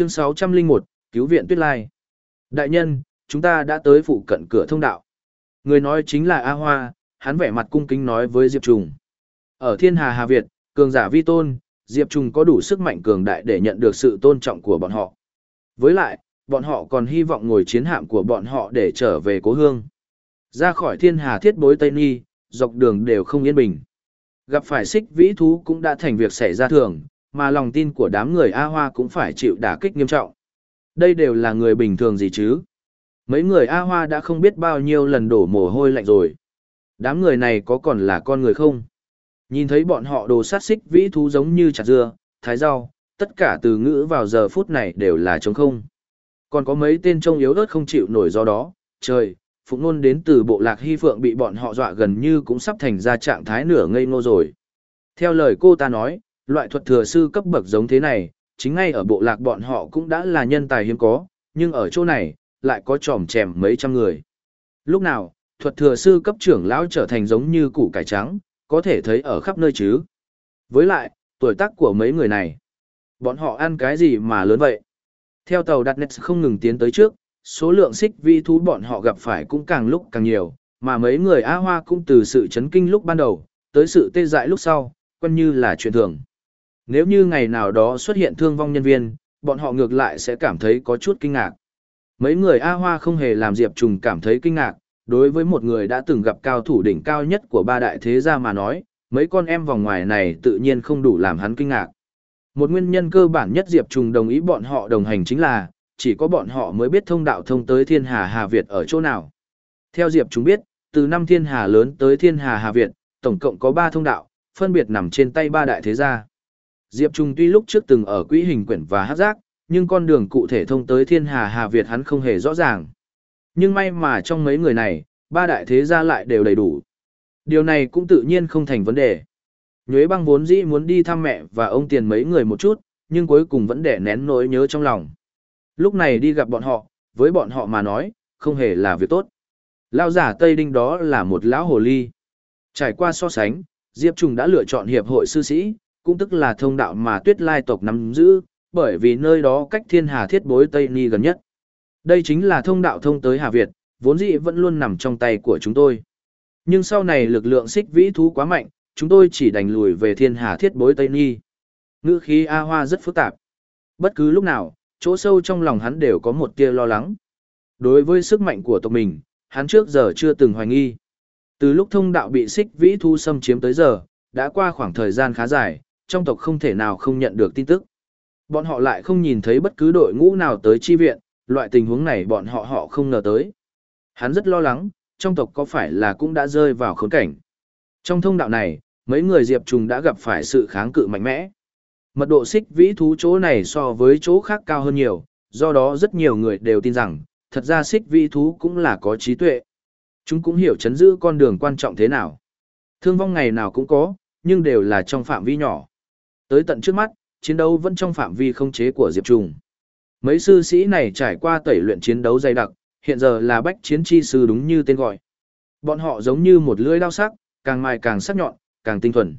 Chương 601, Cứu viện Tuyết Lai. Đại nhân, chúng ta đã tới phụ cận cửa thông đạo. Người nói chính là A Hoa, hắn vẻ mặt cung kính nói với Diệp Trùng. Ở Thiên Hà Hà Việt, cường giả vi tôn, Diệp Trùng có đủ sức mạnh cường đại để nhận được sự tôn trọng của bọn họ. Với lại, bọn họ còn hy vọng ngồi chiến hạm của bọn họ để trở về cố hương. Ra khỏi Thiên Hà thiết bối Tây Ni, dọc đường đều không yên bình. Gặp phải xích vĩ thú cũng đã thành việc xảy ra thường, mà lòng tin của đám người A Hoa cũng phải chịu đả kích nghiêm trọng. Đây đều là người bình thường gì chứ? Mấy người A Hoa đã không biết bao nhiêu lần đổ mồ hôi lạnh rồi. Đám người này có còn là con người không? Nhìn thấy bọn họ đồ sát xích vĩ thú giống như chặt dưa, thái rau, tất cả từ ngữ vào giờ phút này đều là trống không. Còn có mấy tên trông yếu ớt không chịu nổi do đó, trời, phụng nôn đến từ bộ lạc hy phượng bị bọn họ dọa gần như cũng sắp thành ra trạng thái nửa ngây ngô rồi. Theo lời cô ta nói, loại thuật thừa sư cấp bậc giống thế này, chính ngay ở bộ lạc bọn họ cũng đã là nhân tài hiếm có, nhưng ở chỗ này, lại có tròm chèm mấy trăm người. Lúc nào, thuật thừa sư cấp trưởng lão trở thành giống như củ cải trắng, có thể thấy ở khắp nơi chứ. Với lại, tuổi tác của mấy người này, bọn họ ăn cái gì mà lớn vậy? Theo tàu đặt net không ngừng tiến tới trước, số lượng xích vi thú bọn họ gặp phải cũng càng lúc càng nhiều, mà mấy người A Hoa cũng từ sự chấn kinh lúc ban đầu, tới sự tê dại lúc sau, quen như là chuyện thường. Nếu như ngày nào đó xuất hiện thương vong nhân viên, bọn họ ngược lại sẽ cảm thấy có chút kinh ngạc. Mấy người A Hoa không hề làm Diệp Trùng cảm thấy kinh ngạc, đối với một người đã từng gặp cao thủ đỉnh cao nhất của ba đại thế gia mà nói, mấy con em vòng ngoài này tự nhiên không đủ làm hắn kinh ngạc. Một nguyên nhân cơ bản nhất Diệp Trùng đồng ý bọn họ đồng hành chính là, chỉ có bọn họ mới biết thông đạo thông tới Thiên Hà Hà Việt ở chỗ nào. Theo Diệp Trùng biết, từ năm Thiên Hà lớn tới Thiên Hà Hà Việt, tổng cộng có 3 thông đạo, phân biệt nằm trên tay ba đại thế gia. Diệp Trung tuy lúc trước từng ở quỹ hình quyển và hát giác, nhưng con đường cụ thể thông tới thiên hà Hà Việt hắn không hề rõ ràng. Nhưng may mà trong mấy người này, ba đại thế gia lại đều đầy đủ. Điều này cũng tự nhiên không thành vấn đề. Nhuế băng vốn dĩ muốn đi thăm mẹ và ông tiền mấy người một chút, nhưng cuối cùng vẫn để nén nỗi nhớ trong lòng. Lúc này đi gặp bọn họ, với bọn họ mà nói, không hề là việc tốt. Lao giả Tây Đinh đó là một lão hồ ly. Trải qua so sánh, Diệp Trung đã lựa chọn hiệp hội sư sĩ, cũng tức là thông đạo mà tuyết lai tộc nắm giữ, bởi vì nơi đó cách thiên hà thiết bối Tây Ni gần nhất. Đây chính là thông đạo thông tới Hà Việt, vốn dĩ vẫn luôn nằm trong tay của chúng tôi. Nhưng sau này lực lượng xích vĩ thú quá mạnh, chúng tôi chỉ đành lùi về thiên hà thiết bối Tây Ni. Ngữ khí A Hoa rất phức tạp. Bất cứ lúc nào, chỗ sâu trong lòng hắn đều có một tia lo lắng. Đối với sức mạnh của tộc mình, hắn trước giờ chưa từng hoài nghi. Từ lúc thông đạo bị xích vĩ thú xâm chiếm tới giờ, đã qua khoảng thời gian khá dài, trong tộc không thể nào không nhận được tin tức. Bọn họ lại không nhìn thấy bất cứ đội ngũ nào tới chi viện, loại tình huống này bọn họ họ không ngờ tới. Hắn rất lo lắng, trong tộc có phải là cũng đã rơi vào khốn cảnh. Trong thông đạo này, mấy người Diệp Trùng đã gặp phải sự kháng cự mạnh mẽ. Mật độ xích vĩ thú chỗ này so với chỗ khác cao hơn nhiều, do đó rất nhiều người đều tin rằng, thật ra xích vĩ thú cũng là có trí tuệ. Chúng cũng hiểu chấn giữ con đường quan trọng thế nào. Thương vong ngày nào cũng có, nhưng đều là trong phạm vi nhỏ. Tới tận trước mắt, chiến đấu vẫn trong phạm vi không chế của Diệp Trùng. Mấy sư sĩ này trải qua tẩy luyện chiến đấu dày đặc, hiện giờ là bách chiến chi sư đúng như tên gọi. Bọn họ giống như một lưỡi đao sắc, càng mài càng sắc nhọn, càng tinh thuần.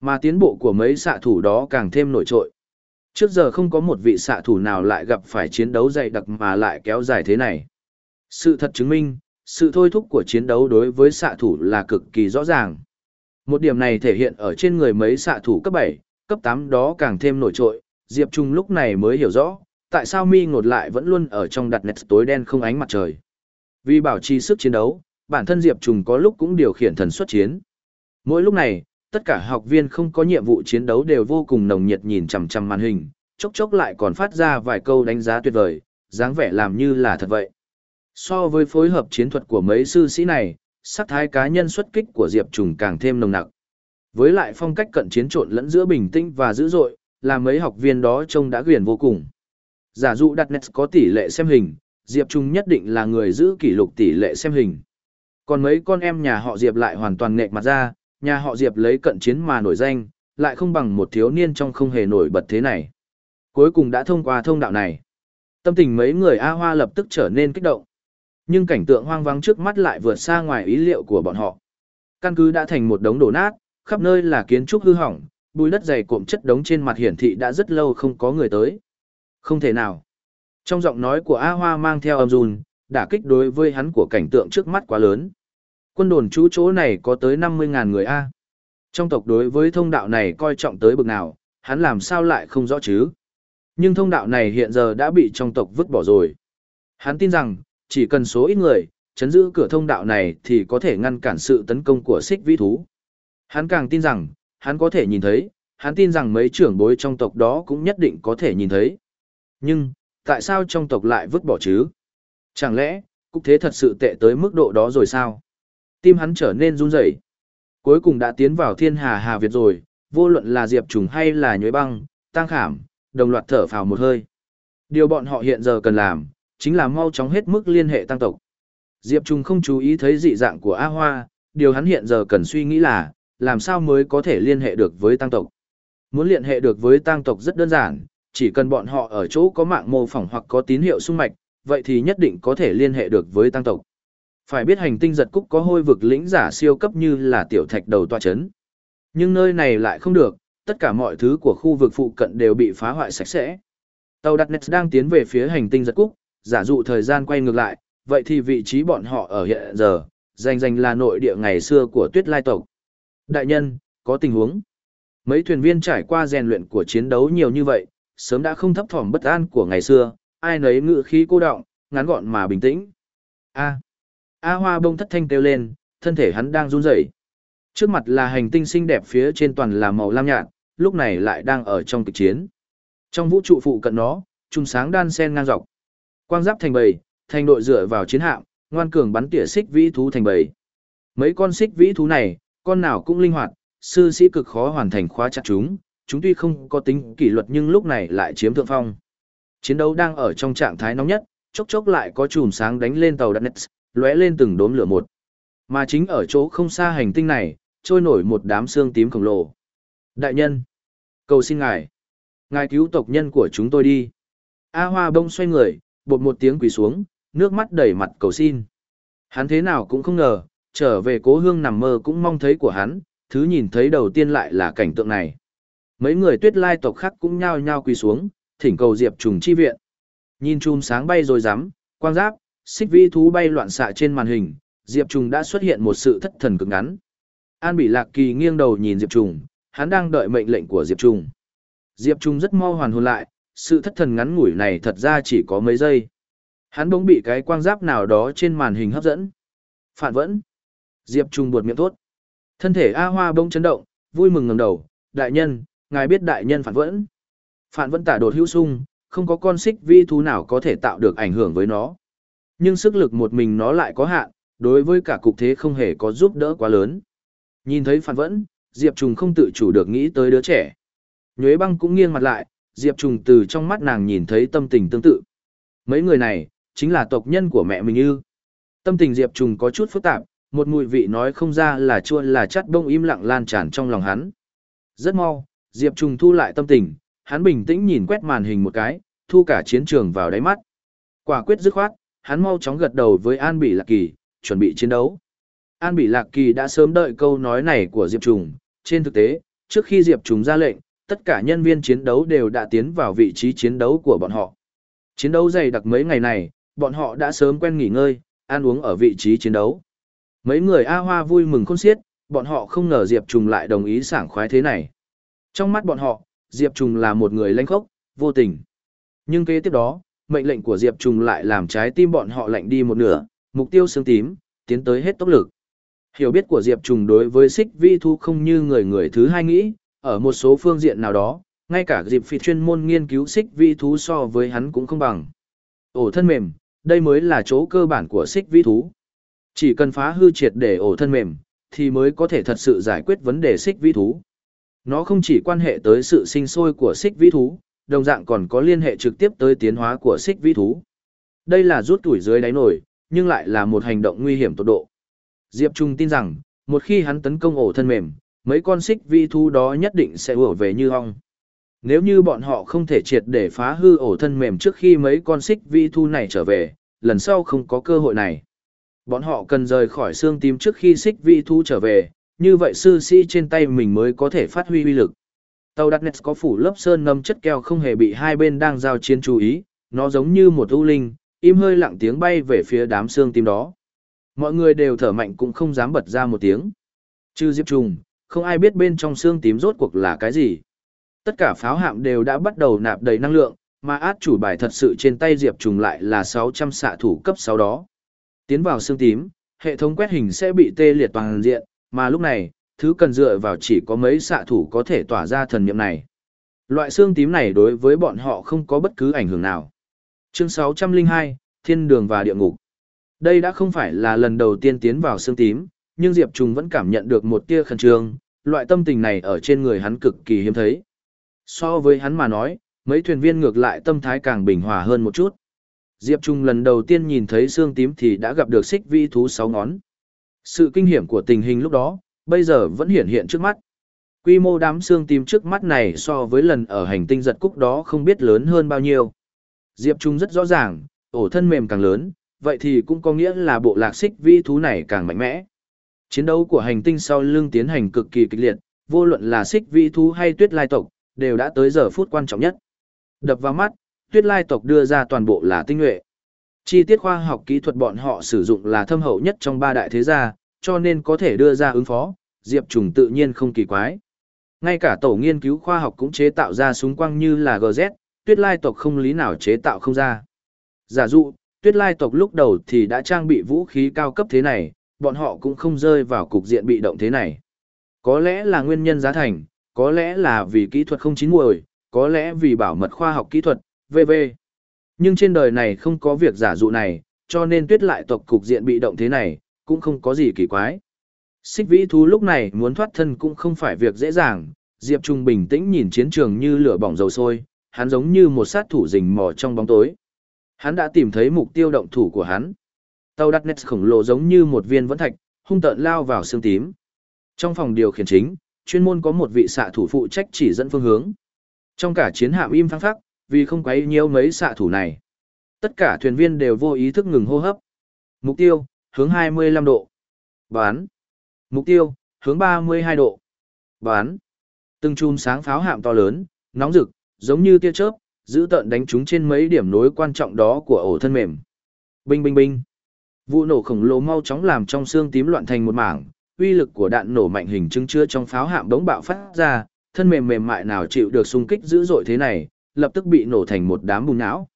Mà tiến bộ của mấy xạ thủ đó càng thêm nổi trội. Trước giờ không có một vị xạ thủ nào lại gặp phải chiến đấu dày đặc mà lại kéo dài thế này. Sự thật chứng minh, sự thôi thúc của chiến đấu đối với xạ thủ là cực kỳ rõ ràng. Một điểm này thể hiện ở trên người mấy xạ thủ cấp 7, cấp 8 đó càng thêm nổi trội, Diệp Trung lúc này mới hiểu rõ, tại sao mi ngột lại vẫn luôn ở trong đặt nét tối đen không ánh mặt trời. Vì bảo trì sức chiến đấu, bản thân Diệp Trung có lúc cũng điều khiển thần xuất chiến. Mỗi lúc này, tất cả học viên không có nhiệm vụ chiến đấu đều vô cùng nồng nhiệt nhìn chằm chằm màn hình, chốc chốc lại còn phát ra vài câu đánh giá tuyệt vời, dáng vẻ làm như là thật vậy. So với phối hợp chiến thuật của mấy sư sĩ này, sắc thái cá nhân xuất kích của Diệp Trùng càng thêm nồng nặc. Với lại phong cách cận chiến trộn lẫn giữa bình tĩnh và dữ dội, là mấy học viên đó trông đã quyền vô cùng. Giả dụ đặt net có tỷ lệ xem hình, Diệp Trung nhất định là người giữ kỷ lục tỷ lệ xem hình. Còn mấy con em nhà họ Diệp lại hoàn toàn nghệch mặt ra, nhà họ Diệp lấy cận chiến mà nổi danh, lại không bằng một thiếu niên trong không hề nổi bật thế này. Cuối cùng đã thông qua thông đạo này. Tâm tình mấy người A Hoa lập tức trở nên kích động. Nhưng cảnh tượng hoang vắng trước mắt lại vượt xa ngoài ý liệu của bọn họ. Căn cứ đã thành một đống đổ nát, khắp nơi là kiến trúc hư hỏng, bùi đất dày cộm chất đống trên mặt hiển thị đã rất lâu không có người tới. Không thể nào. Trong giọng nói của A Hoa mang theo âm run, đả kích đối với hắn của cảnh tượng trước mắt quá lớn. Quân đồn trú chỗ này có tới 50.000 người A. Trong tộc đối với thông đạo này coi trọng tới bực nào, hắn làm sao lại không rõ chứ? Nhưng thông đạo này hiện giờ đã bị trong tộc vứt bỏ rồi. Hắn tin rằng, chỉ cần số ít người, chấn giữ cửa thông đạo này thì có thể ngăn cản sự tấn công của xích vĩ thú. Hắn càng tin rằng, hắn có thể nhìn thấy, hắn tin rằng mấy trưởng bối trong tộc đó cũng nhất định có thể nhìn thấy. Nhưng, tại sao trong tộc lại vứt bỏ chứ? Chẳng lẽ, cục thế thật sự tệ tới mức độ đó rồi sao? Tim hắn trở nên run rẩy. Cuối cùng đã tiến vào thiên hà Hà Việt rồi, vô luận là Diệp Trùng hay là Nhuế Băng, Tăng Khảm, đồng loạt thở phào một hơi. Điều bọn họ hiện giờ cần làm, chính là mau chóng hết mức liên hệ tăng tộc. Diệp Trùng không chú ý thấy dị dạng của A Hoa, điều hắn hiện giờ cần suy nghĩ là, làm sao mới có thể liên hệ được với tăng tộc. Muốn liên hệ được với tăng tộc rất đơn giản, chỉ cần bọn họ ở chỗ có mạng mô phỏng hoặc có tín hiệu sung mạch, vậy thì nhất định có thể liên hệ được với tăng tộc. Phải biết hành tinh giật cúc có hôi vực lĩnh giả siêu cấp như là tiểu thạch đầu tòa chấn. Nhưng nơi này lại không được, tất cả mọi thứ của khu vực phụ cận đều bị phá hoại sạch sẽ. Tàu đặt Nets đang tiến về phía hành tinh giật cúc, giả dụ thời gian quay ngược lại, vậy thì vị trí bọn họ ở hiện giờ, danh danh là nội địa ngày xưa của tuyết lai tộc. Đại nhân, có tình huống. Mấy thuyền viên trải qua rèn luyện của chiến đấu nhiều như vậy, sớm đã không thấp thỏm bất an của ngày xưa, ai nấy ngự khí cô động, ngắn gọn mà bình tĩnh. A. A Hoa bông thất thanh kêu lên, thân thể hắn đang run rẩy. Trước mặt là hành tinh xinh đẹp phía trên toàn là màu lam nhạt, lúc này lại đang ở trong kịch chiến. Trong vũ trụ phụ cận nó, trung sáng đan sen ngang dọc. Quang giáp thành bầy, thành đội dựa vào chiến hạm, ngoan cường bắn tỉa xích vĩ thú thành bầy. Mấy con xích vĩ thú này, con nào cũng linh hoạt, sư sĩ cực khó hoàn thành khóa chặt chúng, chúng tuy không có tính kỷ luật nhưng lúc này lại chiếm thượng phong. Chiến đấu đang ở trong trạng thái nóng nhất, chốc chốc lại có chùm sáng đánh lên tàu Darkness, lóe lên từng đốm lửa một. Mà chính ở chỗ không xa hành tinh này, trôi nổi một đám xương tím khổng lồ. Đại nhân, cầu xin ngài, ngài cứu tộc nhân của chúng tôi đi. A Hoa bông xoay người, bột một tiếng quỳ xuống, nước mắt đầy mặt cầu xin. Hắn thế nào cũng không ngờ, trở về cố hương nằm mơ cũng mong thấy của hắn, thứ nhìn thấy đầu tiên lại là cảnh tượng này. Mấy người tuyết lai tộc khác cũng nhao nhao quỳ xuống, thỉnh cầu Diệp Trùng chi viện. Nhìn chùm sáng bay rồi rắm, quang giáp, xích vi thú bay loạn xạ trên màn hình, Diệp Trùng đã xuất hiện một sự thất thần cực ngắn. An Bỉ Lạc Kỳ nghiêng đầu nhìn Diệp Trùng, hắn đang đợi mệnh lệnh của Diệp Trùng. Diệp Trùng rất mau hoàn hồn lại, sự thất thần ngắn ngủi này thật ra chỉ có mấy giây. Hắn bỗng bị cái quang giáp nào đó trên màn hình hấp dẫn. Phản vẫn. Diệp Trung buột miệng thốt. Thân thể A Hoa bỗng chấn động, vui mừng ngẩng đầu, đại nhân, ngài biết đại nhân phản vẫn. Phản vẫn tả đột hữu sung, không có con xích vi thú nào có thể tạo được ảnh hưởng với nó. Nhưng sức lực một mình nó lại có hạn, đối với cả cục thế không hề có giúp đỡ quá lớn. Nhìn thấy phản vẫn, Diệp Trùng không tự chủ được nghĩ tới đứa trẻ. Nhuế băng cũng nghiêng mặt lại, Diệp Trùng từ trong mắt nàng nhìn thấy tâm tình tương tự. Mấy người này, chính là tộc nhân của mẹ mình ư. Tâm tình Diệp Trùng có chút phức tạp, một mùi vị nói không ra là chua là chắt bông im lặng lan tràn trong lòng hắn. Rất mau, Diệp Trùng thu lại tâm tình, hắn bình tĩnh nhìn quét màn hình một cái, thu cả chiến trường vào đáy mắt. Quả quyết dứt khoát, hắn mau chóng gật đầu với An Bỉ Lạc Kỳ, chuẩn bị chiến đấu. An Bỉ Lạc Kỳ đã sớm đợi câu nói này của Diệp Trùng, trên thực tế, trước khi Diệp Trùng ra lệnh, tất cả nhân viên chiến đấu đều đã tiến vào vị trí chiến đấu của bọn họ. Chiến đấu dày đặc mấy ngày này, bọn họ đã sớm quen nghỉ ngơi, ăn uống ở vị trí chiến đấu. Mấy người A Hoa vui mừng khôn xiết, bọn họ không ngờ Diệp Trùng lại đồng ý sảng khoái thế này. Trong mắt bọn họ, Diệp Trùng là một người lãnh khốc, vô tình. Nhưng kế tiếp đó, mệnh lệnh của Diệp Trùng lại làm trái tim bọn họ lạnh đi một nửa, mục tiêu xương tím, tiến tới hết tốc lực. Hiểu biết của Diệp Trùng đối với xích vi thu không như người người thứ hai nghĩ, ở một số phương diện nào đó, ngay cả Diệp phi chuyên môn nghiên cứu xích vi thú so với hắn cũng không bằng. Ổ thân mềm, đây mới là chỗ cơ bản của xích vi thú. Chỉ cần phá hư triệt để ổ thân mềm, thì mới có thể thật sự giải quyết vấn đề xích vi thú. Nó không chỉ quan hệ tới sự sinh sôi của xích vi thú, đồng dạng còn có liên hệ trực tiếp tới tiến hóa của xích vi thú. Đây là rút tuổi dưới đáy nổi, nhưng lại là một hành động nguy hiểm tột độ. Diệp Trung tin rằng, một khi hắn tấn công ổ thân mềm, mấy con xích vi thú đó nhất định sẽ ủa về như ong. Nếu như bọn họ không thể triệt để phá hư ổ thân mềm trước khi mấy con xích vi thú này trở về, lần sau không có cơ hội này. Bọn họ cần rời khỏi xương tím trước khi xích vi thu trở về, như vậy sư sĩ trên tay mình mới có thể phát huy uy lực. Tàu đặt nets có phủ lớp sơn ngâm chất keo không hề bị hai bên đang giao chiến chú ý, nó giống như một ưu linh, im hơi lặng tiếng bay về phía đám xương tím đó. Mọi người đều thở mạnh cũng không dám bật ra một tiếng. Trừ Diệp Trùng, không ai biết bên trong xương tím rốt cuộc là cái gì. Tất cả pháo hạm đều đã bắt đầu nạp đầy năng lượng, mà át chủ bài thật sự trên tay Diệp Trùng lại là 600 xạ thủ cấp 6 đó. Tiến vào xương tím, hệ thống quét hình sẽ bị tê liệt toàn diện, mà lúc này, thứ cần dựa vào chỉ có mấy xạ thủ có thể tỏa ra thần niệm này. Loại xương tím này đối với bọn họ không có bất cứ ảnh hưởng nào. Chương 602, Thiên đường và địa ngục. Đây đã không phải là lần đầu tiên tiến vào xương tím, nhưng Diệp Trùng vẫn cảm nhận được một tia khẩn trương, loại tâm tình này ở trên người hắn cực kỳ hiếm thấy. So với hắn mà nói, mấy thuyền viên ngược lại tâm thái càng bình hòa hơn một chút. Diệp Trung lần đầu tiên nhìn thấy xương tím thì đã gặp được xích vi thú sáu ngón. Sự kinh hiểm của tình hình lúc đó, bây giờ vẫn hiển hiện trước mắt. Quy mô đám xương tím trước mắt này so với lần ở hành tinh giật cúc đó không biết lớn hơn bao nhiêu. Diệp Trung rất rõ ràng, ổ thân mềm càng lớn, vậy thì cũng có nghĩa là bộ lạc xích vi thú này càng mạnh mẽ. Chiến đấu của hành tinh sau lưng tiến hành cực kỳ kịch liệt, vô luận là xích vi thú hay tuyết lai tộc, đều đã tới giờ phút quan trọng nhất. Đập vào mắt, tuyết lai tộc đưa ra toàn bộ là tinh nhuệ. Chi tiết khoa học kỹ thuật bọn họ sử dụng là thâm hậu nhất trong ba đại thế gia, cho nên có thể đưa ra ứng phó, Diệp Trùng tự nhiên không kỳ quái. Ngay cả tổ nghiên cứu khoa học cũng chế tạo ra súng quang như là GZ, tuyết lai tộc không lý nào chế tạo không ra. Giả dụ, tuyết lai tộc lúc đầu thì đã trang bị vũ khí cao cấp thế này, bọn họ cũng không rơi vào cục diện bị động thế này. Có lẽ là nguyên nhân giá thành, có lẽ là vì kỹ thuật không chín muồi, có lẽ vì bảo mật khoa học kỹ thuật, Vv. Nhưng trên đời này không có việc giả dụ này, cho nên tuyết lại tộc cục diện bị động thế này, cũng không có gì kỳ quái. Xích vĩ thú lúc này muốn thoát thân cũng không phải việc dễ dàng, Diệp Trung bình tĩnh nhìn chiến trường như lửa bỏng dầu sôi, hắn giống như một sát thủ rình mò trong bóng tối. Hắn đã tìm thấy mục tiêu động thủ của hắn. Tàu đặt nét khổng lồ giống như một viên vẫn thạch, hung tợn lao vào xương tím. Trong phòng điều khiển chính, chuyên môn có một vị xạ thủ phụ trách chỉ dẫn phương hướng. Trong cả chiến hạm im phăng phắc, vì không quấy nhiễu mấy xạ thủ này. Tất cả thuyền viên đều vô ý thức ngừng hô hấp. Mục tiêu, hướng 25 độ. Bán. Mục tiêu, hướng 32 độ. Bán. Từng chùm sáng pháo hạm to lớn, nóng rực, giống như tia chớp, giữ tận đánh chúng trên mấy điểm nối quan trọng đó của ổ thân mềm. Binh binh binh. Vụ nổ khổng lồ mau chóng làm trong xương tím loạn thành một mảng, uy lực của đạn nổ mạnh hình chứng chứa trong pháo hạm bỗng bạo phát ra, thân mềm mềm mại nào chịu được xung kích dữ dội thế này, lập tức bị nổ thành một đám bùn não.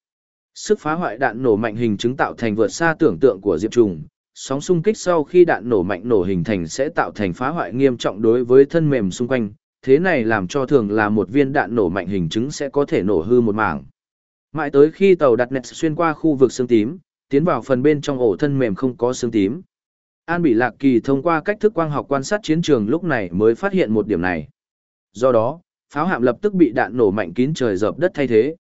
Sức phá hoại đạn nổ mạnh hình chứng tạo thành vượt xa tưởng tượng của Diệp Trùng, sóng xung kích sau khi đạn nổ mạnh nổ hình thành sẽ tạo thành phá hoại nghiêm trọng đối với thân mềm xung quanh, thế này làm cho thường là một viên đạn nổ mạnh hình chứng sẽ có thể nổ hư một mảng. Mãi tới khi tàu đặt nẹt xuyên qua khu vực xương tím, tiến vào phần bên trong ổ thân mềm không có xương tím. An Bỉ Lạc Kỳ thông qua cách thức quang học quan sát chiến trường lúc này mới phát hiện một điểm này. Do đó, pháo hạm lập tức bị đạn nổ mạnh kín trời dập đất thay thế.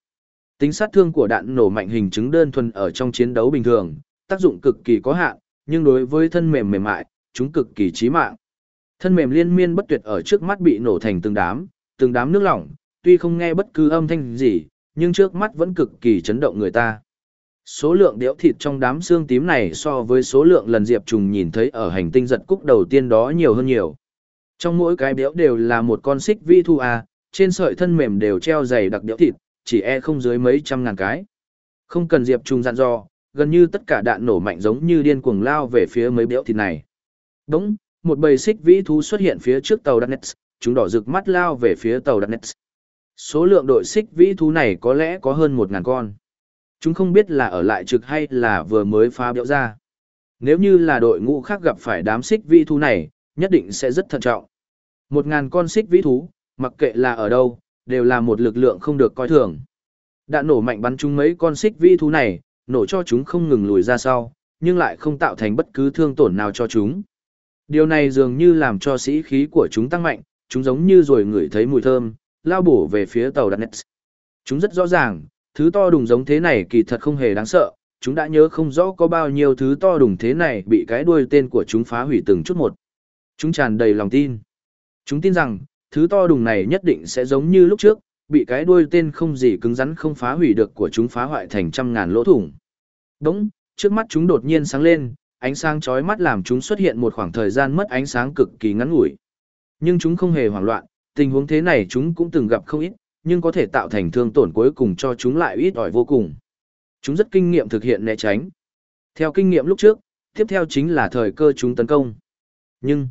Tính sát thương của đạn nổ mạnh hình chứng đơn thuần ở trong chiến đấu bình thường, tác dụng cực kỳ có hạn, nhưng đối với thân mềm mềm mại, chúng cực kỳ chí mạng. Thân mềm liên miên bất tuyệt ở trước mắt bị nổ thành từng đám, từng đám nước lỏng, tuy không nghe bất cứ âm thanh gì, nhưng trước mắt vẫn cực kỳ chấn động người ta. Số lượng đẽo thịt trong đám xương tím này so với số lượng lần Diệp Trùng nhìn thấy ở hành tinh giật cúc đầu tiên đó nhiều hơn nhiều. Trong mỗi cái béo đều là một con xích vi thu a, trên sợi thân mềm đều treo dày đặc điệu thịt, chỉ e không dưới mấy trăm ngàn cái. Không cần Diệp trung dặn dò, gần như tất cả đạn nổ mạnh giống như điên cuồng lao về phía mấy điệu thịt này. Đúng, một bầy xích vĩ thú xuất hiện phía trước tàu Darkness, chúng đỏ rực mắt lao về phía tàu Darkness. Số lượng đội xích vĩ thú này có lẽ có hơn một ngàn con. Chúng không biết là ở lại trực hay là vừa mới phá biểu ra. Nếu như là đội ngũ khác gặp phải đám xích vĩ thú này, nhất định sẽ rất thận trọng. Một ngàn con xích vĩ thú, mặc kệ là ở đâu, đều là một lực lượng không được coi thường. Đạn nổ mạnh bắn chúng mấy con xích vi thú này, nổ cho chúng không ngừng lùi ra sau, nhưng lại không tạo thành bất cứ thương tổn nào cho chúng. Điều này dường như làm cho sĩ khí của chúng tăng mạnh, chúng giống như rồi ngửi thấy mùi thơm, lao bổ về phía tàu đặt nets. Chúng rất rõ ràng, thứ to đùng giống thế này kỳ thật không hề đáng sợ, chúng đã nhớ không rõ có bao nhiêu thứ to đùng thế này bị cái đuôi tên của chúng phá hủy từng chút một. Chúng tràn đầy lòng tin. Chúng tin rằng, thứ to đùng này nhất định sẽ giống như lúc trước, bị cái đuôi tên không gì cứng rắn không phá hủy được của chúng phá hoại thành trăm ngàn lỗ thủng. Đống, trước mắt chúng đột nhiên sáng lên, ánh sáng chói mắt làm chúng xuất hiện một khoảng thời gian mất ánh sáng cực kỳ ngắn ngủi. Nhưng chúng không hề hoảng loạn, tình huống thế này chúng cũng từng gặp không ít, nhưng có thể tạo thành thương tổn cuối cùng cho chúng lại ít ỏi vô cùng. Chúng rất kinh nghiệm thực hiện né tránh. Theo kinh nghiệm lúc trước, tiếp theo chính là thời cơ chúng tấn công. Nhưng,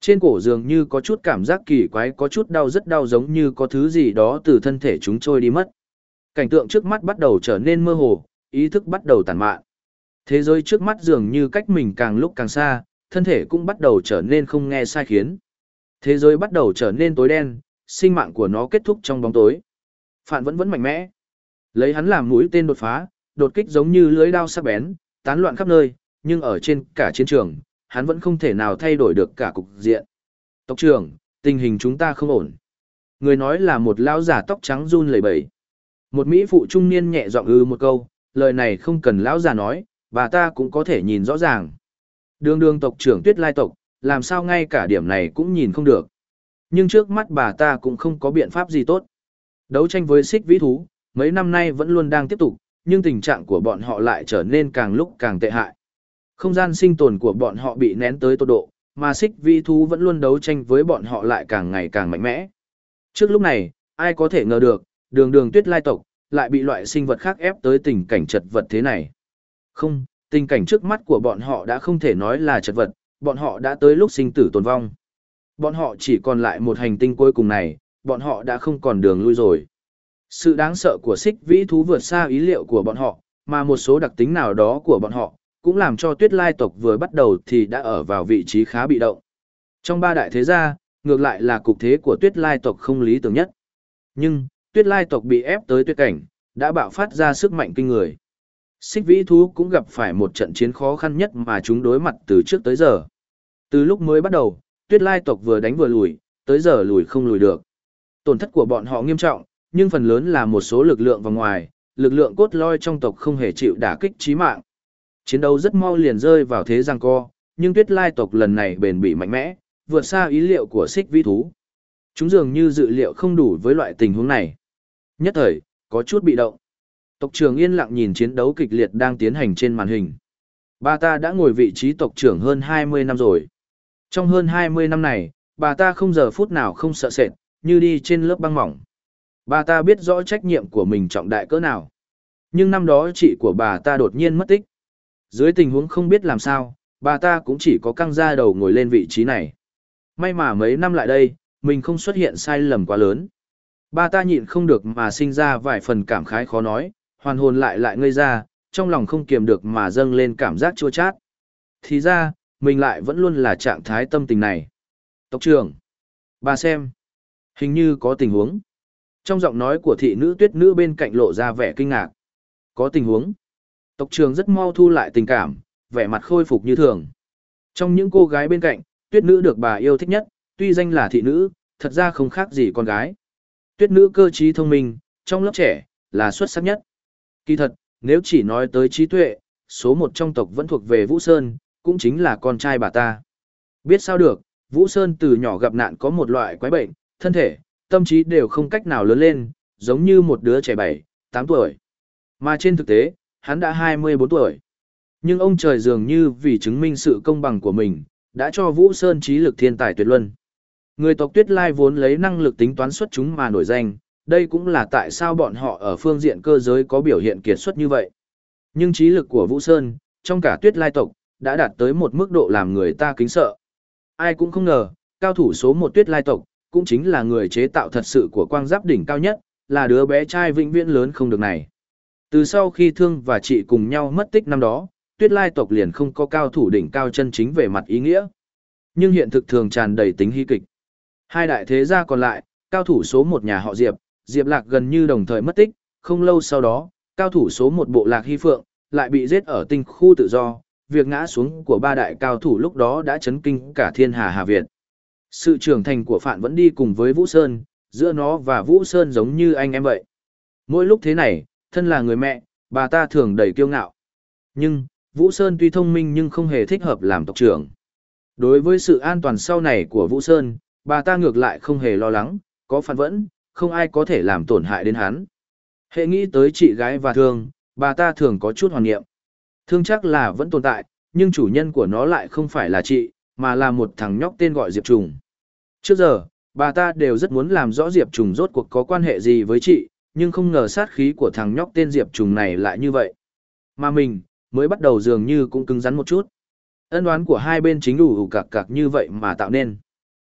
trên cổ dường như có chút cảm giác kỳ quái có chút đau rất đau giống như có thứ gì đó từ thân thể chúng trôi đi mất. Cảnh tượng trước mắt bắt đầu trở nên mơ hồ, ý thức bắt đầu tàn mạn. Thế giới trước mắt dường như cách mình càng lúc càng xa, thân thể cũng bắt đầu trở nên không nghe sai khiến. Thế giới bắt đầu trở nên tối đen, sinh mạng của nó kết thúc trong bóng tối. Phạn vẫn vẫn mạnh mẽ. Lấy hắn làm mũi tên đột phá, đột kích giống như lưới đao sắc bén, tán loạn khắp nơi, nhưng ở trên cả chiến trường, hắn vẫn không thể nào thay đổi được cả cục diện. Tộc trưởng, tình hình chúng ta không ổn. Người nói là một lão giả tóc trắng run lẩy bẩy. Một mỹ phụ trung niên nhẹ giọng ư một câu, lời này không cần lão già nói, bà ta cũng có thể nhìn rõ ràng. Đường đường tộc trưởng tuyết lai tộc, làm sao ngay cả điểm này cũng nhìn không được. Nhưng trước mắt bà ta cũng không có biện pháp gì tốt. Đấu tranh với xích vĩ thú, mấy năm nay vẫn luôn đang tiếp tục, nhưng tình trạng của bọn họ lại trở nên càng lúc càng tệ hại. Không gian sinh tồn của bọn họ bị nén tới tột độ, mà xích vĩ thú vẫn luôn đấu tranh với bọn họ lại càng ngày càng mạnh mẽ. Trước lúc này, ai có thể ngờ được, đường đường tuyết lai tộc, lại bị loại sinh vật khác ép tới tình cảnh chật vật thế này. Không, tình cảnh trước mắt của bọn họ đã không thể nói là chật vật, bọn họ đã tới lúc sinh tử tồn vong. Bọn họ chỉ còn lại một hành tinh cuối cùng này, bọn họ đã không còn đường lui rồi. Sự đáng sợ của xích vĩ thú vượt xa ý liệu của bọn họ, mà một số đặc tính nào đó của bọn họ, cũng làm cho tuyết lai tộc vừa bắt đầu thì đã ở vào vị trí khá bị động. Trong ba đại thế gia, ngược lại là cục thế của tuyết lai tộc không lý tưởng nhất. Nhưng, tuyết lai tộc bị ép tới tuyết cảnh, đã bạo phát ra sức mạnh kinh người. Xích vĩ thú cũng gặp phải một trận chiến khó khăn nhất mà chúng đối mặt từ trước tới giờ. Từ lúc mới bắt đầu, tuyết lai tộc vừa đánh vừa lùi, tới giờ lùi không lùi được. Tổn thất của bọn họ nghiêm trọng, nhưng phần lớn là một số lực lượng vào ngoài, lực lượng cốt lõi trong tộc không hề chịu đả kích chí mạng. Chiến đấu rất mau liền rơi vào thế giằng co, nhưng tuyết lai tộc lần này bền bỉ mạnh mẽ, vượt xa ý liệu của xích vĩ thú. Chúng dường như dự liệu không đủ với loại tình huống này. Nhất thời, có chút bị động. Tộc trưởng yên lặng nhìn chiến đấu kịch liệt đang tiến hành trên màn hình. Bà ta đã ngồi vị trí tộc trưởng hơn 20 năm rồi. Trong hơn 20 năm này, bà ta không giờ phút nào không sợ sệt, như đi trên lớp băng mỏng. Bà ta biết rõ trách nhiệm của mình trọng đại cỡ nào. Nhưng năm đó chị của bà ta đột nhiên mất tích. Dưới tình huống không biết làm sao, bà ta cũng chỉ có căng ra đầu ngồi lên vị trí này. May mà mấy năm lại đây, mình không xuất hiện sai lầm quá lớn. Bà ta nhịn không được mà sinh ra vài phần cảm khái khó nói, hoàn hồn lại lại ngây ra, trong lòng không kiềm được mà dâng lên cảm giác chua chát. Thì ra, mình lại vẫn luôn là trạng thái tâm tình này. Tộc trưởng, bà xem, hình như có tình huống. Trong giọng nói của thị nữ tuyết nữ bên cạnh lộ ra vẻ kinh ngạc. Có tình huống. Tộc trường rất mau thu lại tình cảm, vẻ mặt khôi phục như thường. Trong những cô gái bên cạnh, tuyết nữ được bà yêu thích nhất, tuy danh là thị nữ, thật ra không khác gì con gái. Tuyết nữ cơ trí thông minh, trong lớp trẻ, là xuất sắc nhất. Kỳ thật, nếu chỉ nói tới trí tuệ, số một trong tộc vẫn thuộc về Vũ Sơn, cũng chính là con trai bà ta. Biết sao được, Vũ Sơn từ nhỏ gặp nạn có một loại quái bệnh, thân thể, tâm trí đều không cách nào lớn lên, giống như một đứa trẻ 7, 8 tuổi. Mà trên thực tế, hắn đã 24 tuổi. Nhưng ông trời dường như vì chứng minh sự công bằng của mình, đã cho Vũ Sơn trí lực thiên tài tuyệt luân. Người tộc Tuyết Lai vốn lấy năng lực tính toán xuất chúng mà nổi danh, đây cũng là tại sao bọn họ ở phương diện cơ giới có biểu hiện kiệt xuất như vậy. Nhưng trí lực của Vũ Sơn, trong cả Tuyết Lai tộc, đã đạt tới một mức độ làm người ta kính sợ. Ai cũng không ngờ, cao thủ số một Tuyết Lai tộc, cũng chính là người chế tạo thật sự của quang giáp đỉnh cao nhất, là đứa bé trai vĩnh viễn lớn không được này. Từ sau khi thương và chị cùng nhau mất tích năm đó, Tuyết Lai tộc liền không có cao thủ đỉnh cao chân chính về mặt ý nghĩa. Nhưng hiện thực thường tràn đầy tính hy kịch. Hai đại thế gia còn lại, cao thủ số một nhà họ Diệp, Diệp Lạc gần như đồng thời mất tích, không lâu sau đó, cao thủ số một bộ Lạc Hy Phượng, lại bị giết ở tinh khu tự do, việc ngã xuống của ba đại cao thủ lúc đó đã chấn kinh cả thiên hà Hà Việt. Sự trưởng thành của Phạn vẫn đi cùng với Vũ Sơn, giữa nó và Vũ Sơn giống như anh em vậy. Mỗi lúc thế này, thân là người mẹ, bà ta thường đầy kiêu ngạo. Nhưng, Vũ Sơn tuy thông minh nhưng không hề thích hợp làm tộc trưởng. Đối với sự an toàn sau này của Vũ Sơn, bà ta ngược lại không hề lo lắng, có phản vẫn, không ai có thể làm tổn hại đến hắn. Hệ nghĩ tới chị gái và thương, bà ta thường có chút hoàn niệm. Thương chắc là vẫn tồn tại, nhưng chủ nhân của nó lại không phải là chị, mà là một thằng nhóc tên gọi Diệp Trùng. Trước giờ, Bà ta đều rất muốn làm rõ Diệp Trùng rốt cuộc có quan hệ gì với chị, nhưng không ngờ sát khí của thằng nhóc tên Diệp Trùng này lại như vậy. Mà mình, mới bắt đầu dường như cũng cứng rắn một chút. Ân đoán của hai bên chính đủ ủ cạc cạc như vậy mà tạo nên.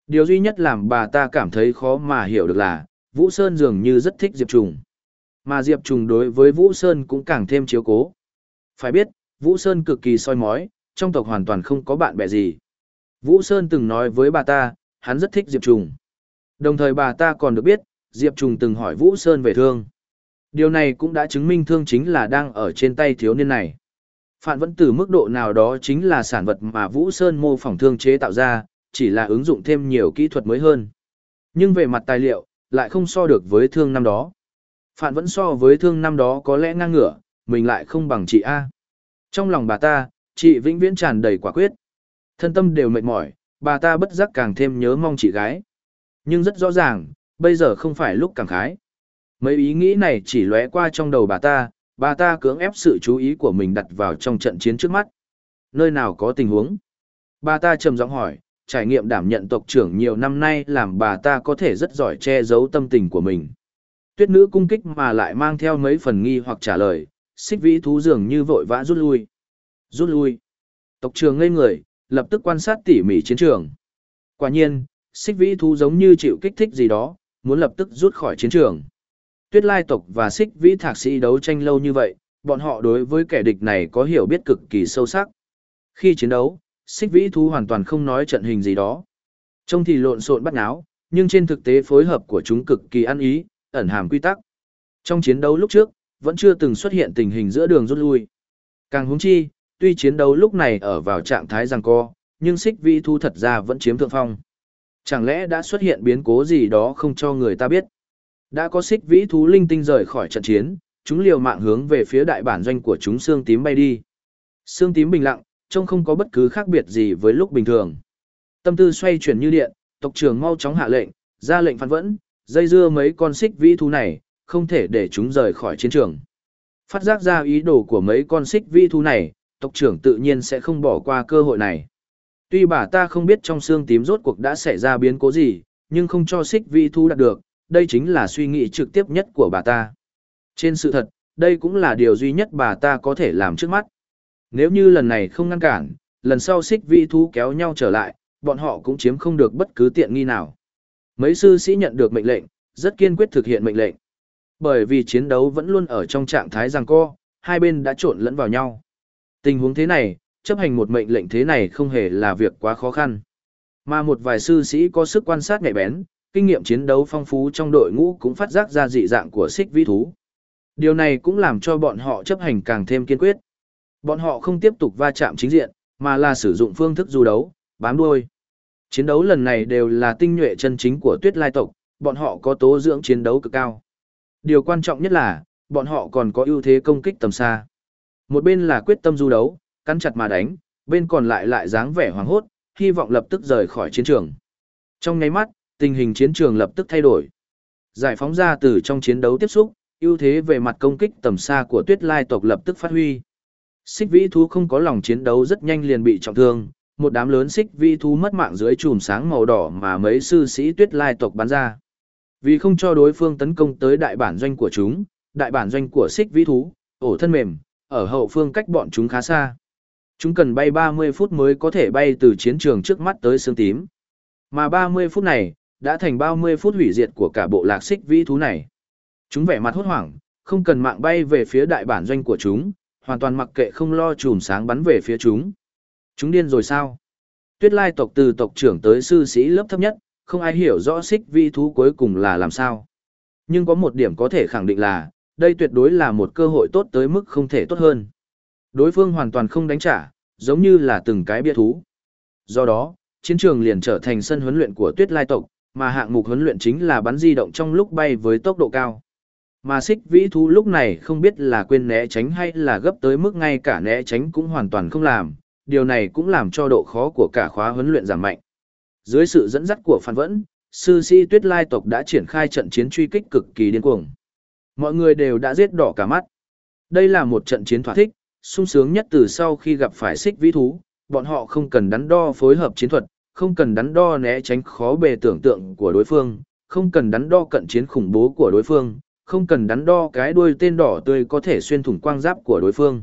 Điều duy nhất làm bà ta cảm thấy khó mà hiểu được là, Vũ Sơn dường như rất thích Diệp Trùng. Mà Diệp Trùng đối với Vũ Sơn cũng càng thêm chiếu cố. Phải biết, Vũ Sơn cực kỳ soi mói, trong tộc hoàn toàn không có bạn bè gì. Vũ Sơn từng nói với bà ta, hắn rất thích Diệp Trùng. Đồng thời bà ta còn được biết, Diệp Trùng từng hỏi Vũ Sơn về thương. Điều này cũng đã chứng minh thương chính là đang ở trên tay thiếu niên này. Phạn vẫn từ mức độ nào đó chính là sản vật mà Vũ Sơn mô phỏng thương chế tạo ra, chỉ là ứng dụng thêm nhiều kỹ thuật mới hơn. Nhưng về mặt tài liệu, lại không so được với thương năm đó. Phạn vẫn so với thương năm đó có lẽ ngang ngửa, mình lại không bằng chị A. Trong lòng bà ta, chị vĩnh viễn tràn đầy quả quyết. Thân tâm đều mệt mỏi, bà ta bất giác càng thêm nhớ mong chị gái. Nhưng rất rõ ràng, bây giờ không phải lúc cảm khái. Mấy ý nghĩ này chỉ lóe qua trong đầu bà ta, bà ta cưỡng ép sự chú ý của mình đặt vào trong trận chiến trước mắt. Nơi nào có tình huống? Bà ta trầm giọng hỏi, trải nghiệm đảm nhận tộc trưởng nhiều năm nay làm bà ta có thể rất giỏi che giấu tâm tình của mình. Tuyết nữ cung kích mà lại mang theo mấy phần nghi hoặc trả lời, xích vĩ thú dường như vội vã rút lui. Rút lui. Tộc trưởng ngây người, lập tức quan sát tỉ mỉ chiến trường. Quả nhiên, xích vĩ thú giống như chịu kích thích gì đó, muốn lập tức rút khỏi chiến trường. Tuyết lai tộc và xích vĩ thạc sĩ đấu tranh lâu như vậy, bọn họ đối với kẻ địch này có hiểu biết cực kỳ sâu sắc. Khi chiến đấu, xích vĩ thú hoàn toàn không nói trận hình gì đó. Trông thì lộn xộn bắt náo, nhưng trên thực tế phối hợp của chúng cực kỳ ăn ý, ẩn hàm quy tắc. Trong chiến đấu lúc trước, vẫn chưa từng xuất hiện tình hình giữa đường rút lui. Càng húng chi, tuy chiến đấu lúc này ở vào trạng thái giằng co, nhưng xích vĩ thú thật ra vẫn chiếm thượng phong. Chẳng lẽ đã xuất hiện biến cố gì đó không cho người ta biết? Đã có xích vĩ thú linh tinh rời khỏi trận chiến, chúng liều mạng hướng về phía đại bản doanh của chúng xương tím bay đi. Xương tím bình lặng, trông không có bất cứ khác biệt gì với lúc bình thường. Tâm tư xoay chuyển như điện, tộc trưởng mau chóng hạ lệnh, ra lệnh phản vẫn, dây dưa mấy con xích vĩ thú này, không thể để chúng rời khỏi chiến trường. Phát giác ra ý đồ của mấy con xích vĩ thú này, tộc trưởng tự nhiên sẽ không bỏ qua cơ hội này. Tuy bà ta không biết trong xương tím rốt cuộc đã xảy ra biến cố gì, nhưng không cho xích vĩ thú đạt được, đây chính là suy nghĩ trực tiếp nhất của bà ta. Trên sự thật, đây cũng là điều duy nhất bà ta có thể làm trước mắt. Nếu như lần này không ngăn cản, lần sau xích vĩ thú kéo nhau trở lại, bọn họ cũng chiếm không được bất cứ tiện nghi nào. Mấy sư sĩ nhận được mệnh lệnh, rất kiên quyết thực hiện mệnh lệnh. Bởi vì chiến đấu vẫn luôn ở trong trạng thái giằng co, hai bên đã trộn lẫn vào nhau. Tình huống thế này, chấp hành một mệnh lệnh thế này không hề là việc quá khó khăn. Mà một vài sư sĩ có sức quan sát nhạy bén, kinh nghiệm chiến đấu phong phú trong đội ngũ cũng phát giác ra dị dạng của xích vĩ thú. Điều này cũng làm cho bọn họ chấp hành càng thêm kiên quyết. Bọn họ không tiếp tục va chạm chính diện, mà là sử dụng phương thức du đấu, bám đuôi. Chiến đấu lần này đều là tinh nhuệ chân chính của tuyết lai tộc, bọn họ có tố dưỡng chiến đấu cực cao. Điều quan trọng nhất là, bọn họ còn có ưu thế công kích tầm xa. Một bên là quyết tâm du đấu, cắn chặt mà đánh, bên còn lại lại dáng vẻ hoàng hốt, hy vọng lập tức rời khỏi chiến trường. Trong nháy mắt, tình hình chiến trường lập tức thay đổi. Giải phóng ra từ trong chiến đấu tiếp xúc, ưu thế về mặt công kích tầm xa của tuyết lai tộc lập tức phát huy. Xích vĩ thú không có lòng chiến đấu rất nhanh liền bị trọng thương, một đám lớn xích vĩ thú mất mạng dưới chùm sáng màu đỏ mà mấy sư sĩ tuyết lai tộc bắn ra. Vì không cho đối phương tấn công tới đại bản doanh của chúng, đại bản doanh của xích vĩ thú, ổ thân mềm, ở hậu phương cách bọn chúng khá xa. Chúng cần bay 30 phút mới có thể bay từ chiến trường trước mắt tới xương tím. Mà 30 phút này, đã thành 30 phút hủy diệt của cả bộ lạc xích vĩ thú này. Chúng vẻ mặt hốt hoảng, không cần mạng bay về phía đại bản doanh của chúng, hoàn toàn mặc kệ không lo chùm sáng bắn về phía chúng. Chúng điên rồi sao? Tuyết lai tộc từ tộc trưởng tới sư sĩ lớp thấp nhất, không ai hiểu rõ xích vĩ thú cuối cùng là làm sao. Nhưng có một điểm có thể khẳng định là, đây tuyệt đối là một cơ hội tốt tới mức không thể tốt hơn. Đối phương hoàn toàn không đánh trả, giống như là từng cái bia thú. Do đó, chiến trường liền trở thành sân huấn luyện của tuyết lai tộc, mà hạng mục huấn luyện chính là bắn di động trong lúc bay với tốc độ cao. Mà xích vĩ thú lúc này không biết là quên né tránh hay là gấp tới mức ngay cả né tránh cũng hoàn toàn không làm, điều này cũng làm cho độ khó của cả khóa huấn luyện giảm mạnh. Dưới sự dẫn dắt của Phan Vẫn, sư sĩ tuyết lai tộc đã triển khai trận chiến truy kích cực kỳ điên cuồng. Mọi người đều đã giết đỏ cả mắt. Đây là một trận chiến thỏa thích, sung sướng nhất từ sau khi gặp phải xích vĩ thú, bọn họ không cần đắn đo phối hợp chiến thuật, không cần đắn đo né tránh khó bề tưởng tượng của đối phương, không cần đắn đo cận chiến khủng bố của đối phương, không cần đắn đo cái đuôi tên đỏ tươi có thể xuyên thủng quang giáp của đối phương.